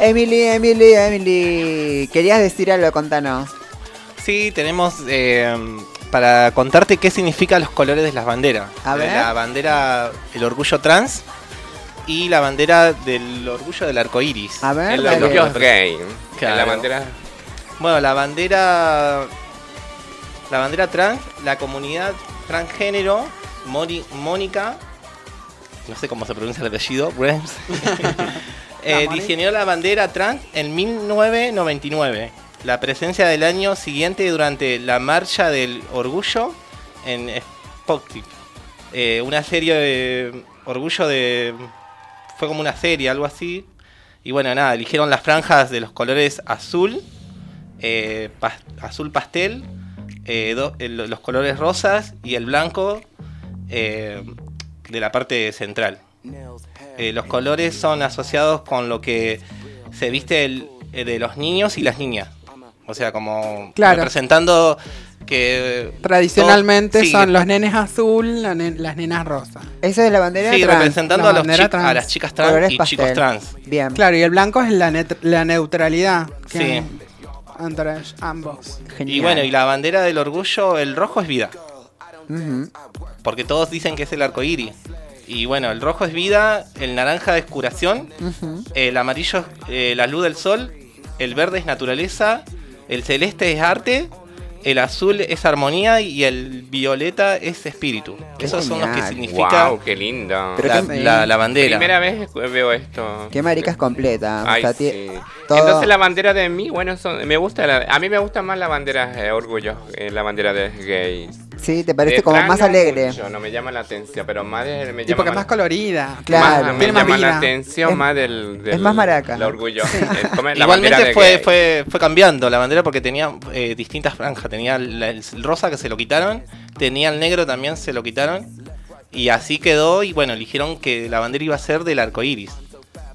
Emily, Emily, Emily. ¿Querías decir algo? Contanos. Sí, tenemos eh, para contarte qué significan los colores de las banderas. A ver. La bandera, el orgullo trans y la bandera del orgullo del arco iris. A ver, El orgullo gay. Claro. La bandera. Bueno, la bandera. La bandera trans, la comunidad transgénero, Mónica, no sé cómo se pronuncia el apellido, Brems, eh, diseñó la bandera trans en 1999. La presencia del año siguiente durante la marcha del orgullo en Spotlight. Eh, una serie de orgullo de. Fue como una serie, algo así. Y bueno, nada, eligieron las franjas de los colores azul, eh, pas- azul pastel, eh, do- los colores rosas y el blanco de la parte central. Eh, los colores son asociados con lo que se viste el- eh, de los niños y las niñas. O sea, como Claro. representando que... Tradicionalmente todo- sí, son los nenes azul, la las nenas rosa. Esa es la bandera Sí, trans. representando La a, los bandera chi- trans. a las chicas trans Colores y pastel. chicos trans. Bien. Claro, y el blanco es la, net- la neutralidad. que Sí. Entre ambos. Genial. Y bueno, y la bandera del orgullo, el rojo es vida. Porque todos dicen que es el arco iris. Y bueno, el rojo es vida, el naranja es curación, el amarillo es eh, la luz del sol, el verde es naturaleza, el celeste es arte, el azul es armonía y el violeta es espíritu. Qué Esos son los que significa Wow, qué lindo. Pero la, qué- la- la bandera. Primera vez veo esto. Qué maricas completa. Ay, o sea, ti- sí. todo- Entonces la bandera de mí, bueno, son- me gusta la- a mí me gusta más la bandera eh, orgullo, eh, la bandera de gays. Sí, te parece De como más alegre. mucho, no me llama la atención, pero más de, me Y llama porque es más- más colorida. Claro. más- me Tiene más llama la vida. atención Es- más del, del- es más maraca. Orgullo. La bandera Igualmente fue, fue, fue cambiando la bandera porque tenía eh, distintas franjas. Tenía el rosa que se lo quitaron, tenía el negro también se lo quitaron. Y así quedó y bueno, eligieron que la bandera iba a ser del arco iris.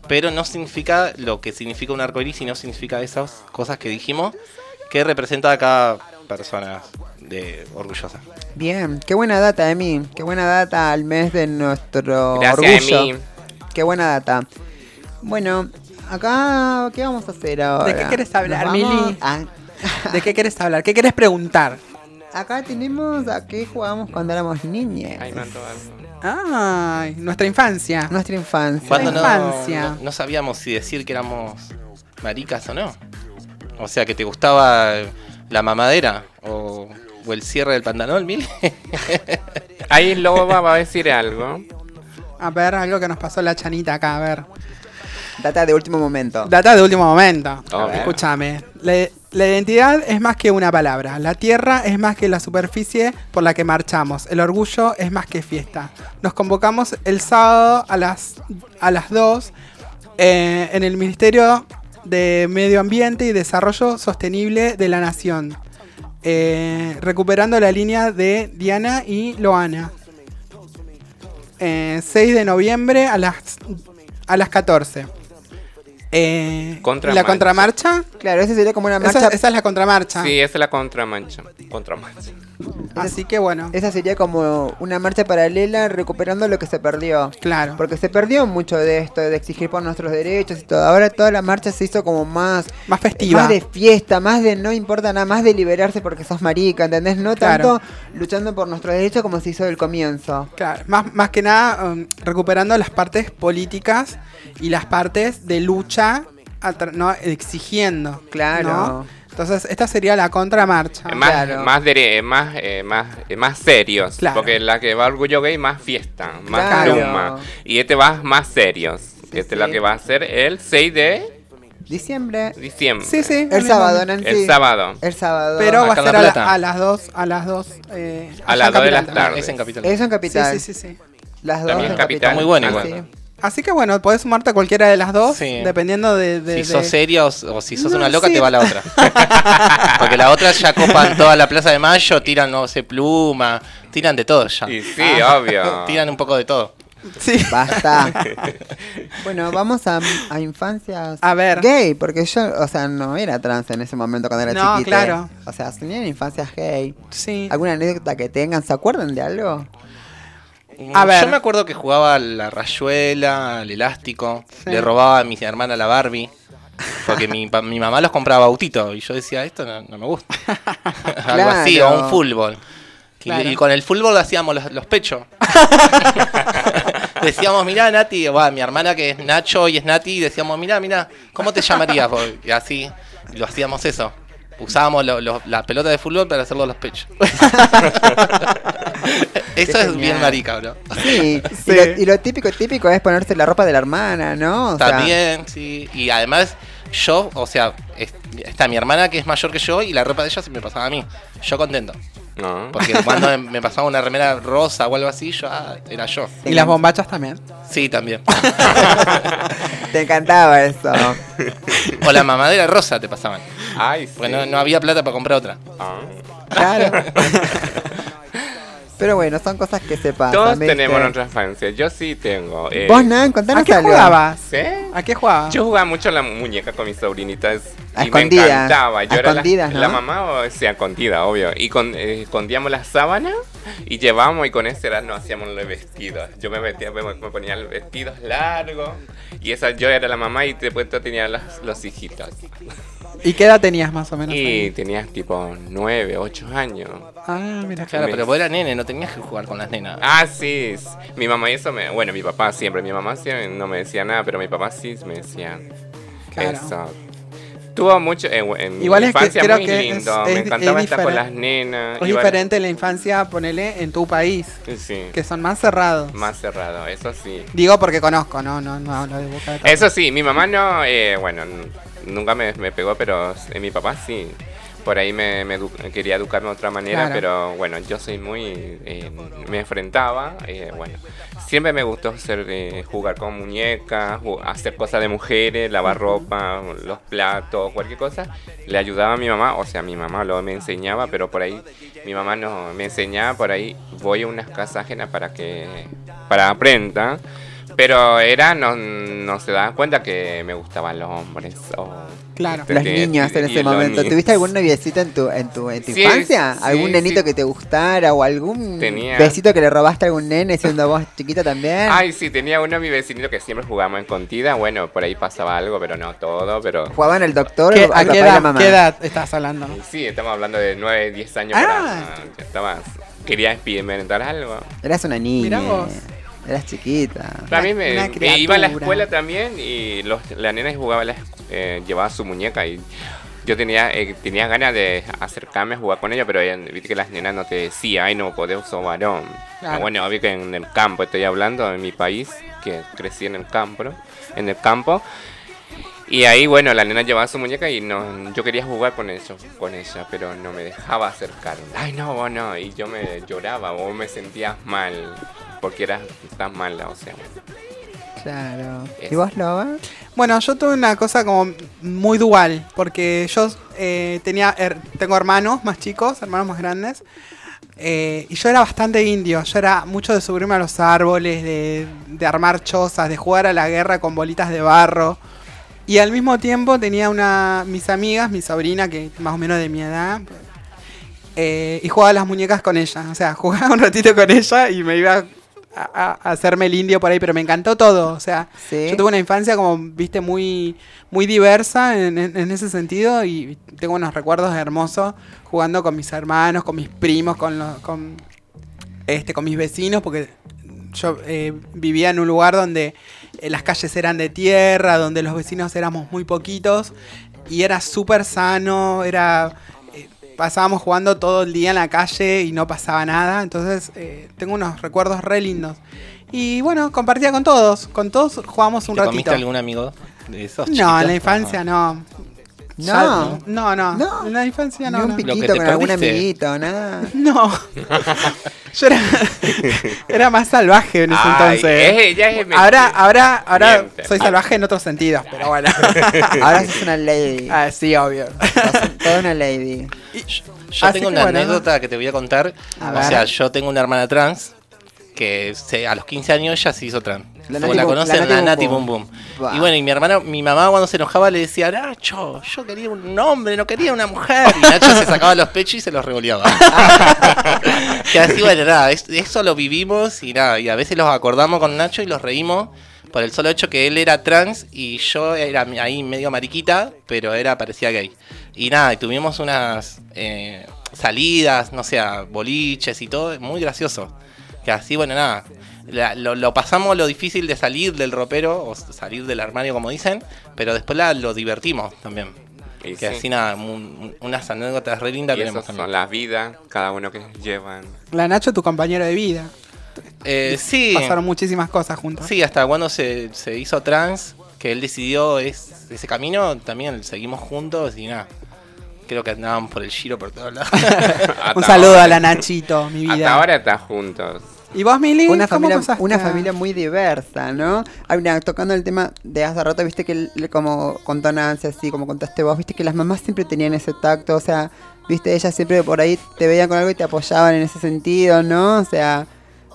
Pero no significa lo que significa un arco iris y no significa esas cosas que dijimos que representa a cada persona de orgullosa. Bien, qué buena data, Emi. Qué buena data al mes de nuestro Gracias, orgullo. Emi. Qué buena data. Bueno, acá, ¿qué vamos a hacer ahora? ¿De qué querés hablar. Mili? ¿De qué querés hablar? ¿Qué querés preguntar? acá tenemos a qué jugábamos cuando éramos niñas. Ay. Ay, nuestra infancia. Nuestra infancia. Cuando no, infancia. no- no sabíamos si decir que éramos maricas o no. O sea, que te gustaba la mamadera o, o el cierre del pantalón, mil. Ahí el lobo va, a decir algo. A ver, algo que nos pasó la chanita acá, a ver. Data de último momento. Data de último momento. Escúchame. La, la identidad es más que una palabra. La tierra es más que la superficie por la que marchamos. El orgullo es más que fiesta. Nos convocamos el sábado a las, a las 2 eh, en el Ministerio de Medio Ambiente y Desarrollo Sostenible de la Nación. Eh, recuperando la línea de Diana y Loana. Eh, 6 de noviembre a las, a las 14. Eh, Contramarcha. ¿La contramarcha? Claro, esa sería como una Esa, marcha. esa es la contramarcha. Sí, esa es la contramancha. Contramancha. Así que bueno, Esa sería como una marcha paralela recuperando lo que se perdió. claro. Porque se perdió mucho de esto, de exigir por nuestros derechos y todo. Ahora toda la marcha se hizo como más, Más festiva. más de fiesta, más de no importa nada, más de liberarse porque sos marica, ¿entendés? No Claro. tanto luchando por nuestros derechos como se hizo del comienzo. Claro, más, más que nada um, recuperando las partes políticas y las partes de lucha, exigiendo. Claro. ¿no? Entonces, esta sería la contramarcha. Eh, más, Claro. más, dere- más, eh, más, eh, más serios. Claro. Porque la que va a Orgullo Gay, más fiesta, más Claro. pluma. Y este va más serios. Sí, este es sí. que va a ser el 6 de Diciembre. diciembre. Sí, sí. El sábado, Nancy. El sábado. El sábado. Pero va a ser La a, la- las dos, a las dos. eh, A allá las en dos de la tarde. Es en Capital. Eso en Capital. Sí, sí, sí, sí. Las dos También en Capital. Muy buena Ah, igual. Sí. Así que bueno, podés sumarte a cualquiera de las dos, Sí. dependiendo de... de- si de- sos seria o, o si sos No, una loca, sí. te va la otra. Porque la otra ya copan toda la Plaza de Mayo, tiran, no sé, pluma, tiran de todo ya. Y sí, Ah. obvio. Tiran un poco de todo. Sí. Basta. bueno, vamos a, a infancias A ver. gay, porque yo, o sea, no era trans en ese momento cuando era No, chiquita. claro. O sea, tenían infancias gay. Sí. ¿Alguna anécdota que tengan? ¿Se acuerdan de algo? A ver. Yo me acuerdo que jugaba a la rayuela, al elástico, Sí. le robaba a mi hermana la Barbie. Porque mi, mi mamá los compraba autitos y yo decía, esto no, no me gusta. Algo Claro. así, o un fútbol. Y- Claro. Y, con el fútbol hacíamos los, los pechos. decíamos, mirá, Nati, bueno, mi hermana que es Nacho y es Nati, decíamos, mirá, mirá, ¿cómo te llamarías? vos? Y así, y lo hacíamos eso. Usábamos lo- lo- la pelota de fútbol para hacerlo los pechos. eso es bien marica, bro. Sí, Sí. Y, lo, y lo típico, típico es ponerse la ropa de la hermana, ¿no? O sea, También, sí. Y además, yo, o sea, es- está mi hermana que es mayor que yo y la ropa de ella se me pasaba a mí. Yo contento. No. Porque cuando me pasaba una remera rosa o algo así, yo, ah, era yo. Y las bombachas también. Sí, también. Te encantaba eso. o la mamadera rosa te pasaban. Ay, sí. Porque no, no había plata para comprar otra. Ah. Claro. Pero bueno, son cosas que se pasan. Todos ¿viste? tenemos nuestra infancia. Yo sí tengo. eh, Vos, Nan, contanos ¿A qué algo. jugabas? ¿A qué jugabas? Yo jugaba mucho a la muñeca con mis sobrinitas. A y me encantaba. Yo A era la, escondidas, ¿no? la mamá, o sea, escondida, obvio. Y con, eh, escondíamos la sábana y llevábamos y con ese era, nos hacíamos los vestidos. Yo me, metía, me, me ponía los vestidos largos y esa yo era la mamá y después yo tenía los, los hijitos. ¿Y qué edad tenías más o menos? Y ahí? tenías tipo 9, 8 años. Ah, mira. Claro, pero vos eras nene, no tenías que jugar con las nenas. Ah, sí. Mi mamá y eso me... Bueno, mi papá siempre. Mi mamá siempre no me decía nada, pero mi papá sí me decía Claro. eso. Tuvo mucho... En, en Igual mi es que infancia creo muy que lindo. es- me encantaba es estar con las nenas. Es iba- diferente la infancia, ponele, en tu país, Sí, que son más cerrados. más cerrado, eso sí. Digo porque conozco, no, no, no hablo de boca de todo. Eso sí, mi mamá no... eh, bueno, n- nunca me, me pegó, pero eh, mi papá sí. Por ahí me, me edu- quería educarme de otra manera, Claro. pero bueno, yo soy muy... eh, me enfrentaba, eh, bueno. Siempre me gustó hacer, eh, jugar con muñecas, hacer cosas de mujeres, lavar ropa, los platos, cualquier cosa. Le ayudaba a mi mamá, o sea, mi mamá lo me enseñaba, pero por ahí mi mamá no me enseñaba, por ahí voy a unas casas ajenas para que para aprenda. Pero era, no, no se daban cuenta que me gustaban los hombres. o- Claro. este, Los que- niños en ese momento. niños. ¿Tuviste algún noviecito en tu, en tu, en tu Sí, infancia? sí, ¿Algún nenito sí. que te gustara o algún Tenía. besito que le robaste a algún nene siendo vos chiquita también? Ay, sí, tenía uno mi vecinito que siempre jugábamos en contida. Bueno, por ahí pasaba algo, pero no todo. Pero ¿Jugaban el doctor ¿Qué- o ¿A qué papá y la edad, mamá? qué edad estás hablando? sí, estamos hablando de 9, 10 años. Ah. para- ya estabas, quería experimentar algo. Eras una niña. Mirá vos. Eras chiquita. También me, una me iba a la escuela también y los, la nena jugaba, la, eh, llevaba su muñeca y yo tenía eh, tenía ganas de acercarme a jugar con ella, pero ella- viste que las nenas no te decían, ay no podés usar varón. Claro. Bueno, obvio que en el campo estoy hablando, en mi país, que crecí en el campo, ¿no? en el campo. Y ahí, bueno, la nena llevaba su muñeca y no, yo quería jugar con ellos, con ella, pero no me dejaba acercarme. Ay, no, vos no. Y yo me lloraba, o me sentía mal, porque eras tan mala, o sea. Claro. ¿Y vos, Loba? Bueno, yo tuve una cosa como muy dual, porque yo eh, tenía, her- tengo hermanos más chicos, hermanos más grandes, eh, y yo era bastante indio, yo era mucho de subirme a los árboles, de, de armar chozas, de jugar a la guerra con bolitas de barro, y al mismo tiempo tenía una, mis amigas, mi sobrina, que más o menos de mi edad, eh, y jugaba a las muñecas con ella, o sea, jugaba un ratito con ella y me iba a, a- a hacerme el indio por ahí, pero me encantó todo, o sea... Sí. Yo tuve una infancia como, viste, muy, muy diversa en, en- en ese sentido y tengo unos recuerdos hermosos jugando con mis hermanos, con mis primos, con, los, con, este, con mis vecinos, porque yo eh, vivía en un lugar donde eh, las calles eran de tierra, donde los vecinos éramos muy poquitos y era súper sano, era... Pasábamos jugando todo el día en la calle y no pasaba nada, entonces eh, tengo unos recuerdos re lindos. Y bueno, compartía con todos, con todos jugábamos un ¿Te ratito. comiste algún amigo de esos No, chiquitos? en la infancia no. No. Ya- no, no, No. En la infancia Ni no. un no. Piquito con algún amiguito, nada. No. Yo era, era más salvaje en ese Ay, entonces. es- ella es ahora, ahora, ahora Miente. soy salvaje en otros sentidos, pero bueno. Ahora sos una lady. Ah, sí, obvio. Sos toda una lady. Yo Así tengo una bueno. anécdota que te voy a contar. A o ver. sea, yo tengo una hermana trans que se- a los 15 años ella se hizo trans. La Como Nati la conocen, la la Nati Nati Bum Bum Bum. Bum. Bah. Y bueno, y mi hermana, mi mamá cuando se enojaba le decía, Nacho, yo quería un hombre, no quería una mujer. Y Nacho se sacaba los pechos y se los revoleaba. que así, bueno, nada, es- eso lo vivimos y nada, y a veces los acordamos con Nacho y los reímos. Por el solo hecho que él era trans y yo era ahí medio mariquita, pero era parecía gay. Y nada, y tuvimos unas eh, salidas, no sé, a boliches y todo, muy gracioso. Que así, bueno, nada. La- lo, lo pasamos lo difícil de salir del ropero o salir del armario, como dicen, pero después la, lo divertimos también. Y que sí. así nada, un- unas anécdotas re lindas Y tenemos esas también. son las vidas, cada uno que llevan. La Nacho, tu compañero de vida. Eh, sí. Pasaron muchísimas cosas juntos. Sí, hasta cuando se, se hizo trans, que él decidió es, ese camino, también seguimos juntos y nada. Creo que andaban por el giro por todos lados. Un saludo ahora- a la Nachito, mi vida. Hasta ahora están juntos. ¿Y vos, Mili? Una ¿Cómo familia, pasaste? una familia muy diversa, ¿no? Hay una- tocando el tema de hace rato, viste que el- como contó Nancy, así como contaste vos, viste que las mamás siempre tenían ese tacto, o sea, viste, ellas siempre por ahí te veían con algo y te apoyaban en ese sentido, ¿no? O sea,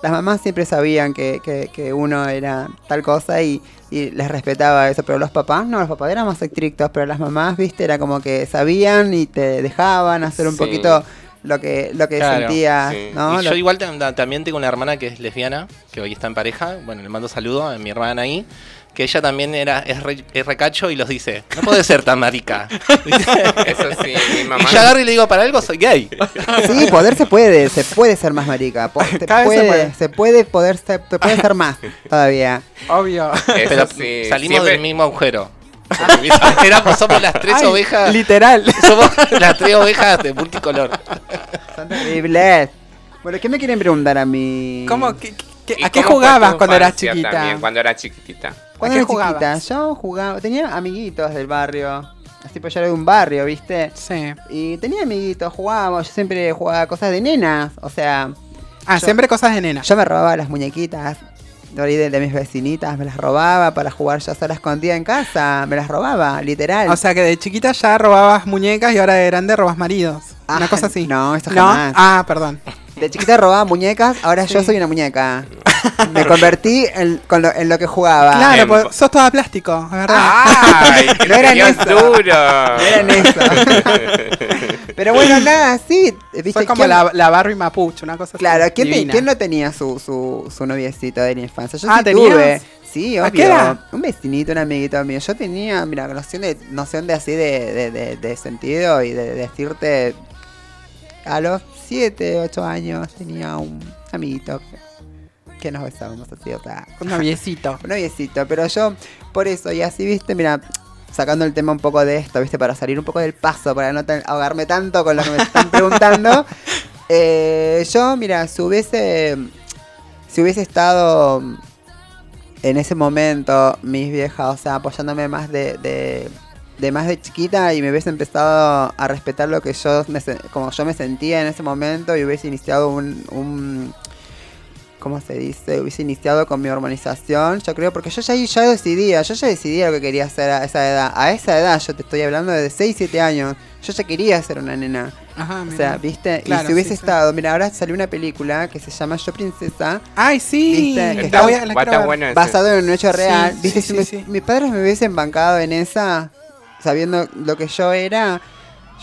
las mamás siempre sabían que, que, que uno era tal cosa y, y les respetaba eso, pero los papás no, los papás eran más estrictos, pero las mamás, viste, era como que sabían y te dejaban hacer un Sí. poquito lo que, lo que Claro, sí. ¿no? Y yo igual tam- también tengo una hermana que es lesbiana, que hoy está en pareja. Bueno, le mando saludo a mi hermana ahí. Que ella también era, es, re- es recacho y los dice, no puede ser tan marica. Eso sí, mi mamá. Y yo agarro y le digo, para algo soy gay. Sí, poder se puede, se puede ser más marica. po- se, Cada vez se puede, puede. se puede poder ser, se puede ser más todavía. Obvio. Eso Pero sí, salimos siempre- del mismo agujero. Éramos, somos las tres Ay, ovejas. Literal. Somos las tres ovejas de multicolor. Son terribles. Bueno, ¿qué me quieren preguntar a mí? ¿Cómo, qué- qué- ¿Y ¿A qué cómo jugabas cuando eras chiquita? también, cuando era chiquitita. Cuando ¿A qué era chiquita, yo jugaba, tenía amiguitos del barrio. Así pues yo era de un barrio, ¿viste? Sí. Y tenía amiguitos, jugábamos, yo siempre jugaba cosas de nenas, o sea, Ah, Yo- siempre cosas de nena. yo me robaba las muñequitas de, de, de mis vecinitas, me las robaba para jugar yo sola escondida en casa, me las robaba, literal. O sea que de chiquita ya robabas muñecas y ahora de grande robas maridos. Una Ah, cosa así. no, eso ¿No? jamás. Ah, perdón. De chiquita robaba muñecas, ahora yo soy una muñeca. Me convertí en, con lo, en lo que jugaba. Claro, Em- pues, sos toda plástico, verdad. ¡Ay! No eran eso. duro! No eran eso. Pero bueno, nada, sí. ¿viste? Sos como ¿Quién- la, la Barbie Mapuche, una cosa así. Claro, ¿quién, te- quién no tenía su, su, su noviecito de la infancia? Yo Ah, sí ¿tenías? tuve. Sí, ¿A obvio. qué edad? Un vecinito, un amiguito mío. Yo tenía, mira, noción de, noción de así de, de, de- de sentido y de, decirte. A los 7, 8 años tenía un amiguito que, que nos besábamos así, o sea. Un noviecito. Un noviecito, pero yo, por eso, y así, viste, mira, sacando el tema un poco de esto, viste, para salir un poco del paso, para no tan- ahogarme tanto con lo que me están preguntando. eh, yo, mira, si hubiese, si hubiese estado en ese momento, mis viejas, o sea, apoyándome más de, de, de más de chiquita y me hubiese empezado a respetar lo que yo, me como yo me sentía en ese momento y hubiese iniciado un- un ¿cómo se dice? Hubiese iniciado con mi hormonización, yo creo, porque yo ya, ya decidía, yo ya decidía lo que quería hacer a esa edad. A esa edad, yo te estoy hablando de 6, 7 años, yo ya quería ser una nena. Ajá, O sea, ¿viste? Claro, y si hubiese sí, sí. estado, mira, ahora salió una película que se llama Yo Princesa, Ay, sí. ¿Viste? Que está- voy a- la bueno ese. basado en un hecho real. Sí, ¿Viste? sí, si sí, me- sí. mis padres me hubiesen bancado en esa, sabiendo lo que yo era,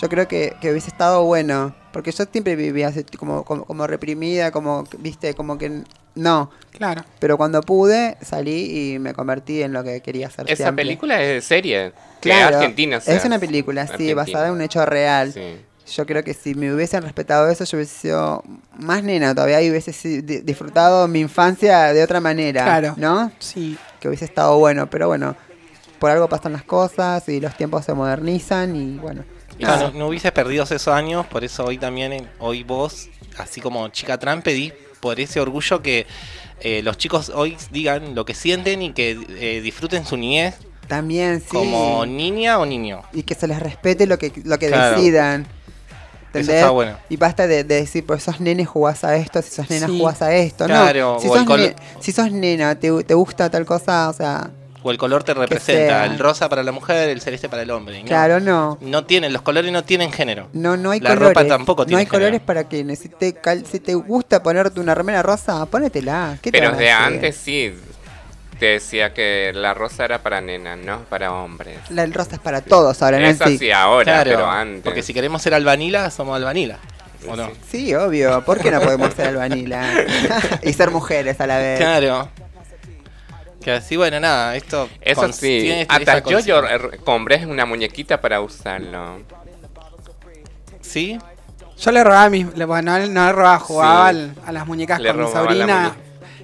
yo creo que, que hubiese estado bueno. Porque yo siempre vivía así, como, como, como reprimida, como, viste, como que no. Claro. Pero cuando pude, salí y me convertí en lo que quería hacer Esa siempre. película es serie. Que Claro, es argentina. o sea, es una película, sí, argentina. basada en un hecho real. Sí. Yo creo que si me hubiesen respetado eso, yo hubiese sido más nena todavía y hubiese disfrutado mi infancia de otra manera. Claro. ¿No? Sí. Que hubiese estado bueno, pero bueno, por algo pasan las cosas y los tiempos se modernizan y bueno. Y no, no, no hubieses perdido esos años, por eso hoy también, eh, hoy vos, así como chica trans, pedís por ese orgullo que eh, los chicos hoy digan lo que sienten y que eh, disfruten su niñez También, sí. como niña o niño. Y que se les respete lo que, lo que Claro. decidan. Eso está bueno. Y basta de, de decir, pues sos nene jugás a esto, si sos nena Sí. jugás a esto. Claro, no, si o el sos, ne- si sos nena, te, te gusta tal cosa, o sea, O el color te representa, el rosa para la mujer, el celeste para el hombre. ¿no? claro, no. No tienen, los colores no tienen género. No, no hay La colores. ropa tampoco No tiene hay colores para que si te, cal- si te gusta ponerte una remera rosa, ponétela. ¿Qué Pero de antes sí. Te decía que la rosa era para nenas, no para hombres. La, el rosa es para todos ahora, Eso Nancy. sí, ahora, Claro, pero antes. porque si queremos ser albanila, somos albanila. ¿O no? Sí, obvio. ¿Por qué no podemos ser albanila? y ser mujeres a la vez. Claro. Que así, bueno, nada, esto. Eso con- sí, hasta esa yo, yo eh, compré una muñequita para usarlo. ¿Sí? Yo le robaba mis. le- Bueno, no, no le robaba, jugaba Sí. al- a las muñecas Le con mi sobrina.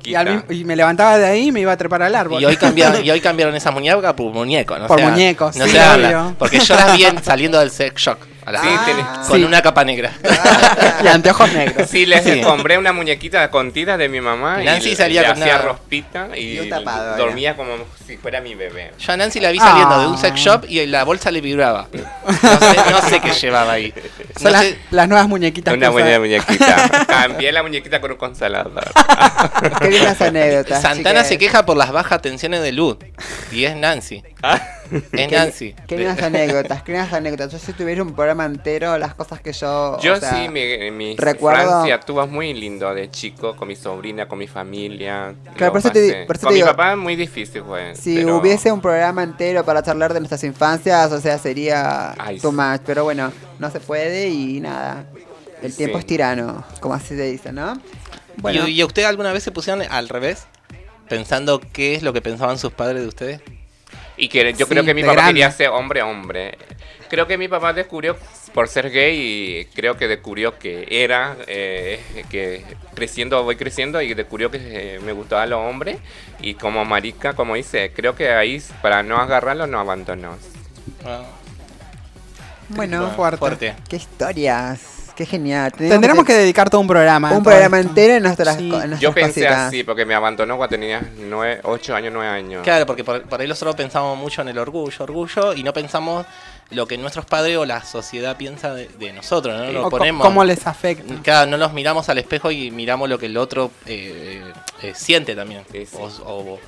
Y, al y me levantaba de ahí y me iba a trepar al árbol. Y hoy, cambiaron, y hoy cambiaron esas muñecas por muñecos. No Por se hagan- muñecos, no sí, Porque yo las vi en- saliendo del sex shock. A las Sí, dos, tenés- con Sí. una capa negra. y anteojos negros. Sí, les Sí. compré una muñequita con tiras de mi mamá Nancy y salía le con hacía una- rospita y Y tapado, dormía como si fuera mi bebé. Yo a Nancy la vi saliendo Ah. de un sex shop y la bolsa le vibraba. No sé, no sé qué llevaba ahí. Son No las, sé- las nuevas muñequitas. Una buena muñequita. Cambié la muñequita con un consolador. Qué lindas anécdotas. Santana chiques. se queja por las bajas tensiones de luz. Y es Nancy. Es Qué- Nancy. Qué lindas anécdotas, qué lindas anécdotas. Yo si tuviera un programa entero, las cosas que yo. Yo o sea, sí, mi, mi recuerdo- Francia tuvo muy lindo de chico, con mi sobrina, con mi familia. Claro, por eso te por eso con te mi digo, papá muy difícil fue. Si pero- hubiese un programa entero para charlar de nuestras infancias, o sea, sería Ay, too much. Pero bueno, no se puede y nada. El tiempo Sí. es tirano, como así se dice, ¿no? Bueno, ¿Y, y a usted alguna vez se pusieron al revés? Pensando qué es lo que pensaban sus padres de ustedes. Y que yo Sí, creo que mi papá grande. quería ser hombre, hombre. Creo que mi papá descubrió por ser gay y creo que descubrió que era, eh, que creciendo, voy creciendo y descubrió que eh, me gustaba los hombres. Y como marica, como dice, creo que ahí para no agarrarlo no abandonó. Ah, bueno, fuerte. fuerte. qué historias, qué genial. Tendremos que dedicar todo un programa. un programa esto. entero en nuestras, Sí. en nuestras Yo pensé cositas. así porque me abandonó cuando tenía 8 años, 9 años. Claro, porque por, por ahí nosotros pensamos mucho en el orgullo, orgullo, y no pensamos lo que nuestros padres o la sociedad piensa de, de nosotros, ¿no? Lo ponemos. ¿Cómo les afecta? Claro, no los miramos al espejo y miramos lo que el otro eh, eh, siente también. Sí, sí. O, o-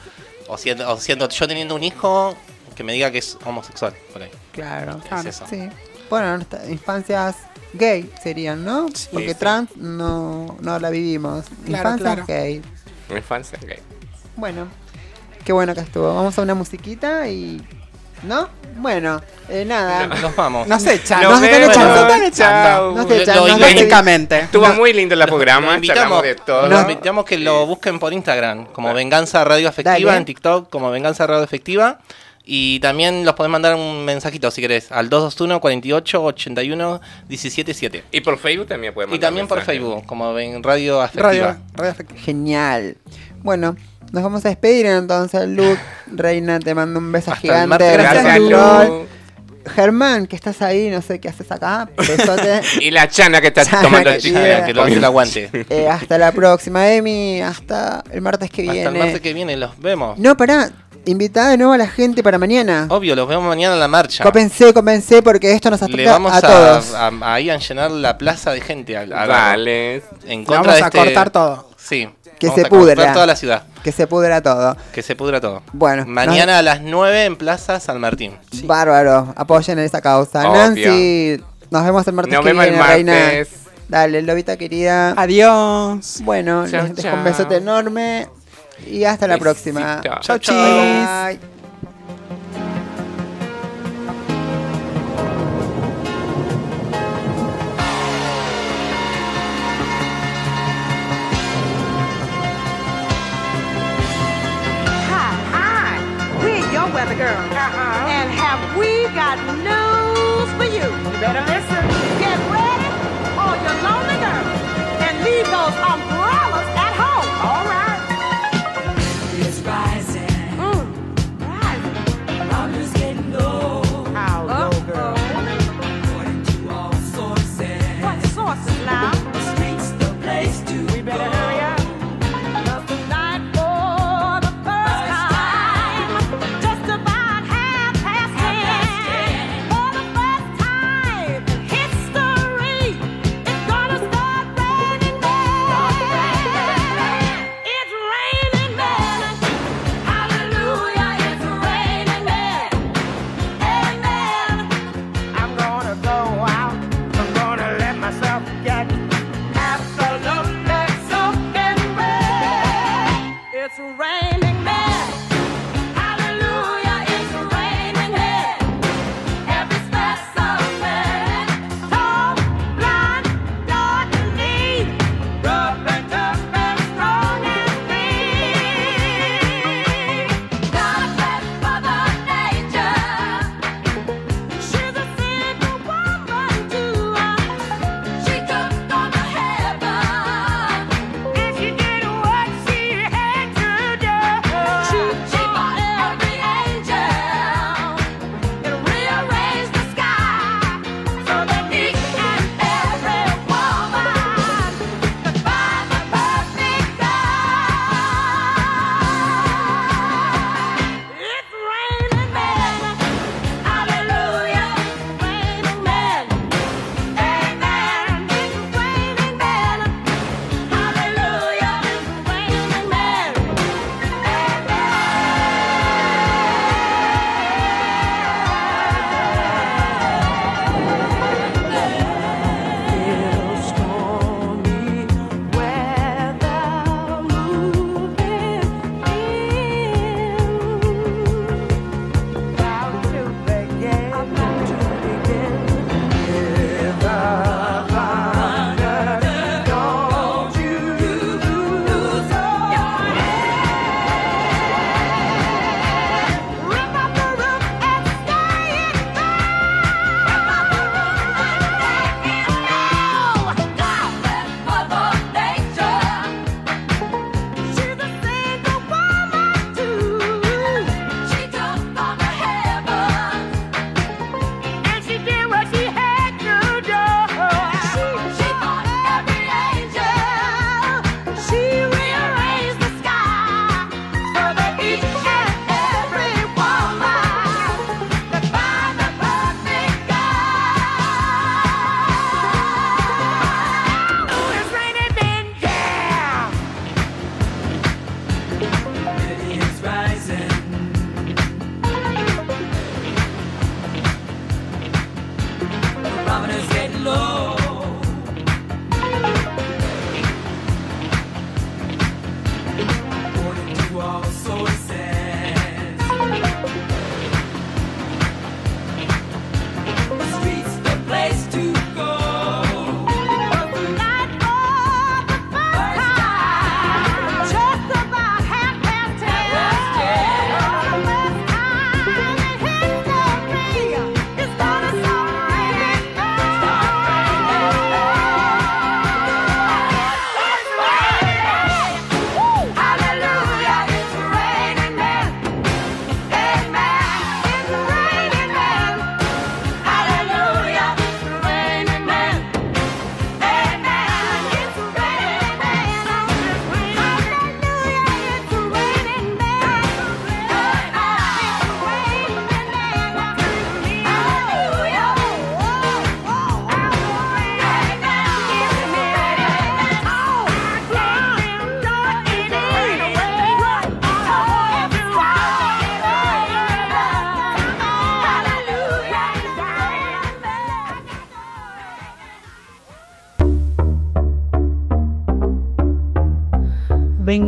o siento, o siento- yo teniendo un hijo que me diga que es homosexual, por ahí. Claro, Es claro, eso. sí. Bueno, nuestras infancias gay serían, ¿no? Sí, Porque sí. trans no, no la vivimos. Claro, infancias claro. gay. Infancia gay. Bueno, qué bueno que estuvo. Vamos a una musiquita y... ¿No? Bueno, eh, nada. Nos vamos. Nos echan. Nos están vemos, echando, nos están echando. Nos echan, lo nos. Técnicamente. Estuvo muy lindo el programa, invitamos, de todo. Los invitamos que lo busquen por Instagram, como Venganza Radio Afectiva, Dale. en TikTok, como Venganza Radio Afectiva. Y también los podés mandar un mensajito si querés, al 221 48 81 177. Y por Facebook también podemos Y también por Facebook, como ven Radio Afectiva. Radio, radio afectiva. Genial. Bueno, nos vamos a despedir entonces, Luke. Reina, te mando un beso Hasta el gigante. martes. Gracias, Gracias, Lol. Germán, que estás ahí, no sé qué haces acá. Besote. Y la chana que está Chana tomando el chicle. que lo hace el aguante. Eh, hasta la próxima, Emi. Hasta el martes que viene. Hasta el martes que viene los vemos. No, pará. Invitada de nuevo a la gente para mañana. Obvio, los vemos mañana en la marcha. Comencé, comencé porque esto nos Le afecta vamos a a, todos. a- ahí a llenar la plaza de gente. A, a- Dale. En contra vamos de a este- cortar todo. Sí. Que vamos se a pudra. toda la ciudad. Que se pudra todo. Que se pudra todo. Bueno, Mañana a las 9 en Plaza San Martín. Bárbaro, apoyen esa causa. Obvio. Nancy, nos vemos el martes Nos que vemos el viene, reina. martes. Dale, lobita querida. Adiós. Bueno, Chao, les dejo un besote enorme y hasta la próxima. Besito. Chau,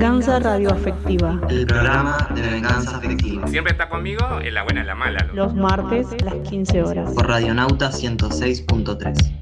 Venganza radioafectiva. El programa de venganza afectiva. Siempre está conmigo en la buena y la mala. Los martes a las 15 horas. Por Radionauta 106.3.